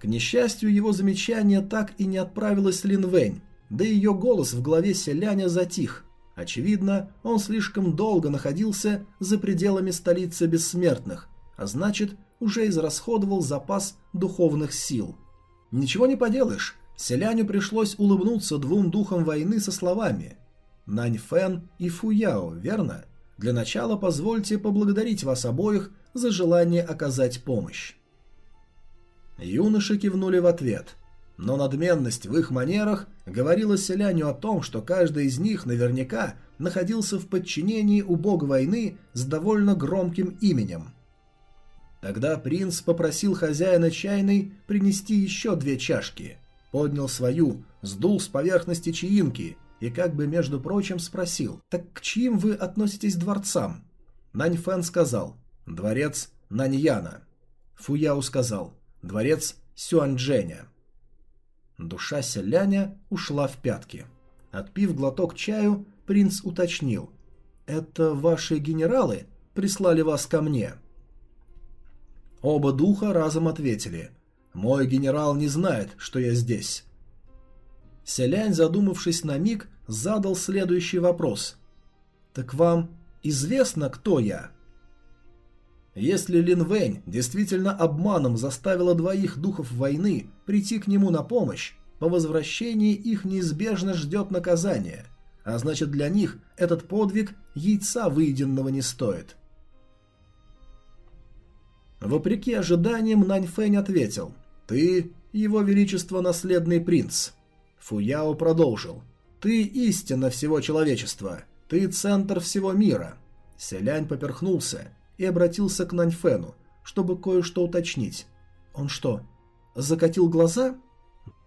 К несчастью, его замечание так и не отправилось Лин Вэнь, да и ее голос в голове селяня затих. Очевидно, он слишком долго находился за пределами столицы бессмертных, а значит, уже израсходовал запас духовных сил. Ничего не поделаешь, селяню пришлось улыбнуться двум духам войны со словами Нань Фэн и Фу Яо, верно? Для начала позвольте поблагодарить вас обоих за желание оказать помощь. Юноши кивнули в ответ, но надменность в их манерах говорила селяню о том, что каждый из них наверняка находился в подчинении у бога войны с довольно громким именем. Тогда принц попросил хозяина чайной принести еще две чашки, поднял свою, сдул с поверхности чаинки – и как бы, между прочим, спросил, «Так к чьим вы относитесь дворцам?» Нань Фэн сказал, «Дворец Наньяна». Фуяо сказал, «Дворец Сюаньчжэня». Душа селяня ушла в пятки. Отпив глоток чаю, принц уточнил, «Это ваши генералы прислали вас ко мне?» Оба духа разом ответили, «Мой генерал не знает, что я здесь». Селянь, задумавшись на миг, задал следующий вопрос. «Так вам известно, кто я?» Если Лин Вэнь действительно обманом заставила двоих духов войны прийти к нему на помощь, по возвращении их неизбежно ждет наказание, а значит для них этот подвиг яйца выеденного не стоит. Вопреки ожиданиям Нань Фэнь ответил «Ты, его величество, наследный принц». Фуяо продолжил. «Ты истина всего человечества. Ты центр всего мира». Селянь поперхнулся и обратился к Наньфену, чтобы кое-что уточнить. «Он что, закатил глаза?»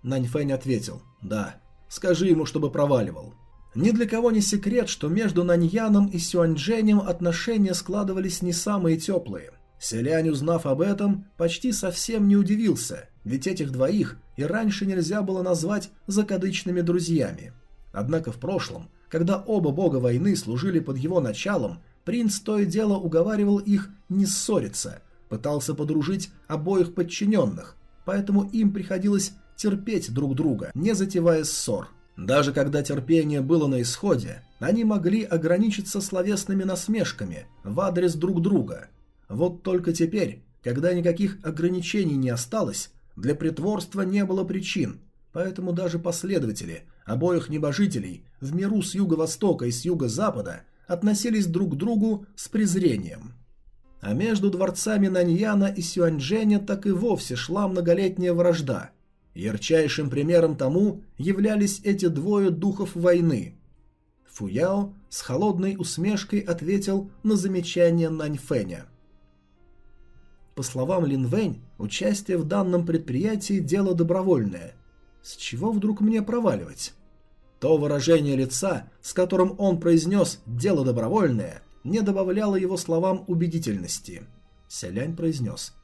Наньфэнь ответил. «Да. Скажи ему, чтобы проваливал». Ни для кого не секрет, что между Наньяном и Сюаньчжэнем отношения складывались не самые теплые. Селянь, узнав об этом, почти совсем не удивился, ведь этих двоих и раньше нельзя было назвать закадычными друзьями. Однако в прошлом, когда оба бога войны служили под его началом, принц то и дело уговаривал их не ссориться, пытался подружить обоих подчиненных, поэтому им приходилось терпеть друг друга, не затевая ссор. Даже когда терпение было на исходе, они могли ограничиться словесными насмешками в адрес друг друга – вот только теперь, когда никаких ограничений не осталось, для притворства не было причин, поэтому даже последователи обоих небожителей в миру с юго-востока и с юго-запада относились друг к другу с презрением. А между дворцами Наньяна и Сюаньчжэня так и вовсе шла многолетняя вражда. Ярчайшим примером тому являлись эти двое духов войны. Фуяо с холодной усмешкой ответил на замечание Наньфэня. По словам Лин Вэнь, участие в данном предприятии – дело добровольное. С чего вдруг мне проваливать? То выражение лица, с которым он произнес «дело добровольное», не добавляло его словам убедительности. Селянь произнес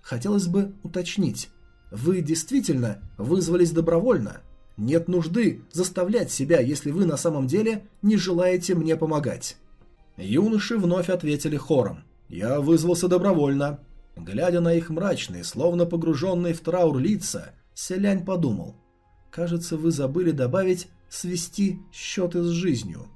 «Хотелось бы уточнить, вы действительно вызвались добровольно? Нет нужды заставлять себя, если вы на самом деле не желаете мне помогать». Юноши вновь ответили хором «Я вызвался добровольно». Глядя на их мрачные, словно погруженные в траур лица, Селянь подумал «Кажется, вы забыли добавить свести счеты с жизнью».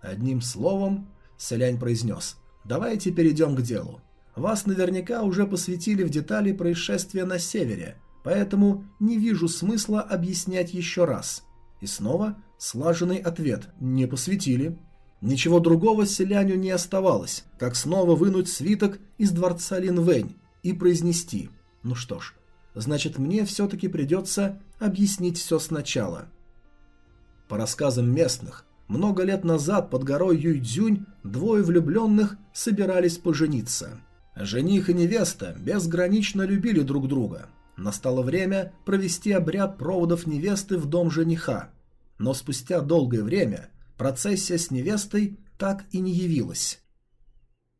Одним словом, Селянь произнес «Давайте перейдем к делу. Вас наверняка уже посвятили в детали происшествия на севере, поэтому не вижу смысла объяснять еще раз». И снова слаженный ответ «Не посвятили». Ничего другого селяню не оставалось, как снова вынуть свиток из дворца Линвэнь и произнести «Ну что ж, значит мне все-таки придется объяснить все сначала». По рассказам местных, много лет назад под горой Юйцзюнь двое влюбленных собирались пожениться. Жених и невеста безгранично любили друг друга. Настало время провести обряд проводов невесты в дом жениха. Но спустя долгое время процессия с невестой так и не явилась.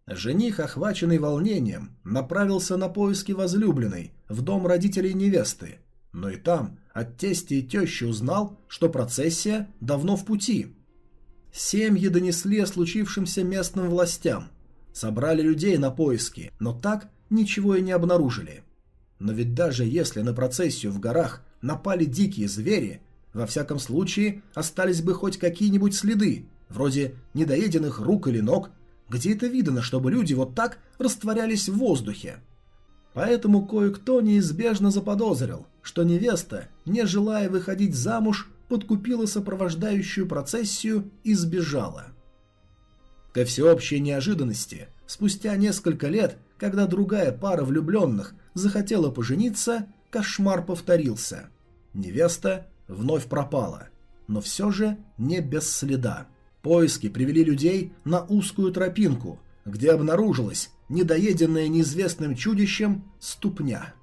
Жених, охваченный волнением, направился на поиски возлюбленной в дом родителей невесты, но и там от тести и тещи узнал, что процессия давно в пути. Семьи донесли о случившемся местным властям, собрали людей на поиски, но так ничего и не обнаружили. Но ведь даже если на процессию в горах напали дикие звери, во всяком случае, остались бы хоть какие-нибудь следы, вроде недоеденных рук или ног, где это видно, чтобы люди вот так растворялись в воздухе. Поэтому кое-кто неизбежно заподозрил, что невеста, не желая выходить замуж, подкупила сопровождающую процессию и сбежала. Ко всеобщей неожиданности, спустя несколько лет, когда другая пара влюбленных захотела пожениться, кошмар повторился. Невеста вновь пропала, но все же не без следа. Поиски привели людей на узкую тропинку, где обнаружилась недоеденная неизвестным чудищем ступня.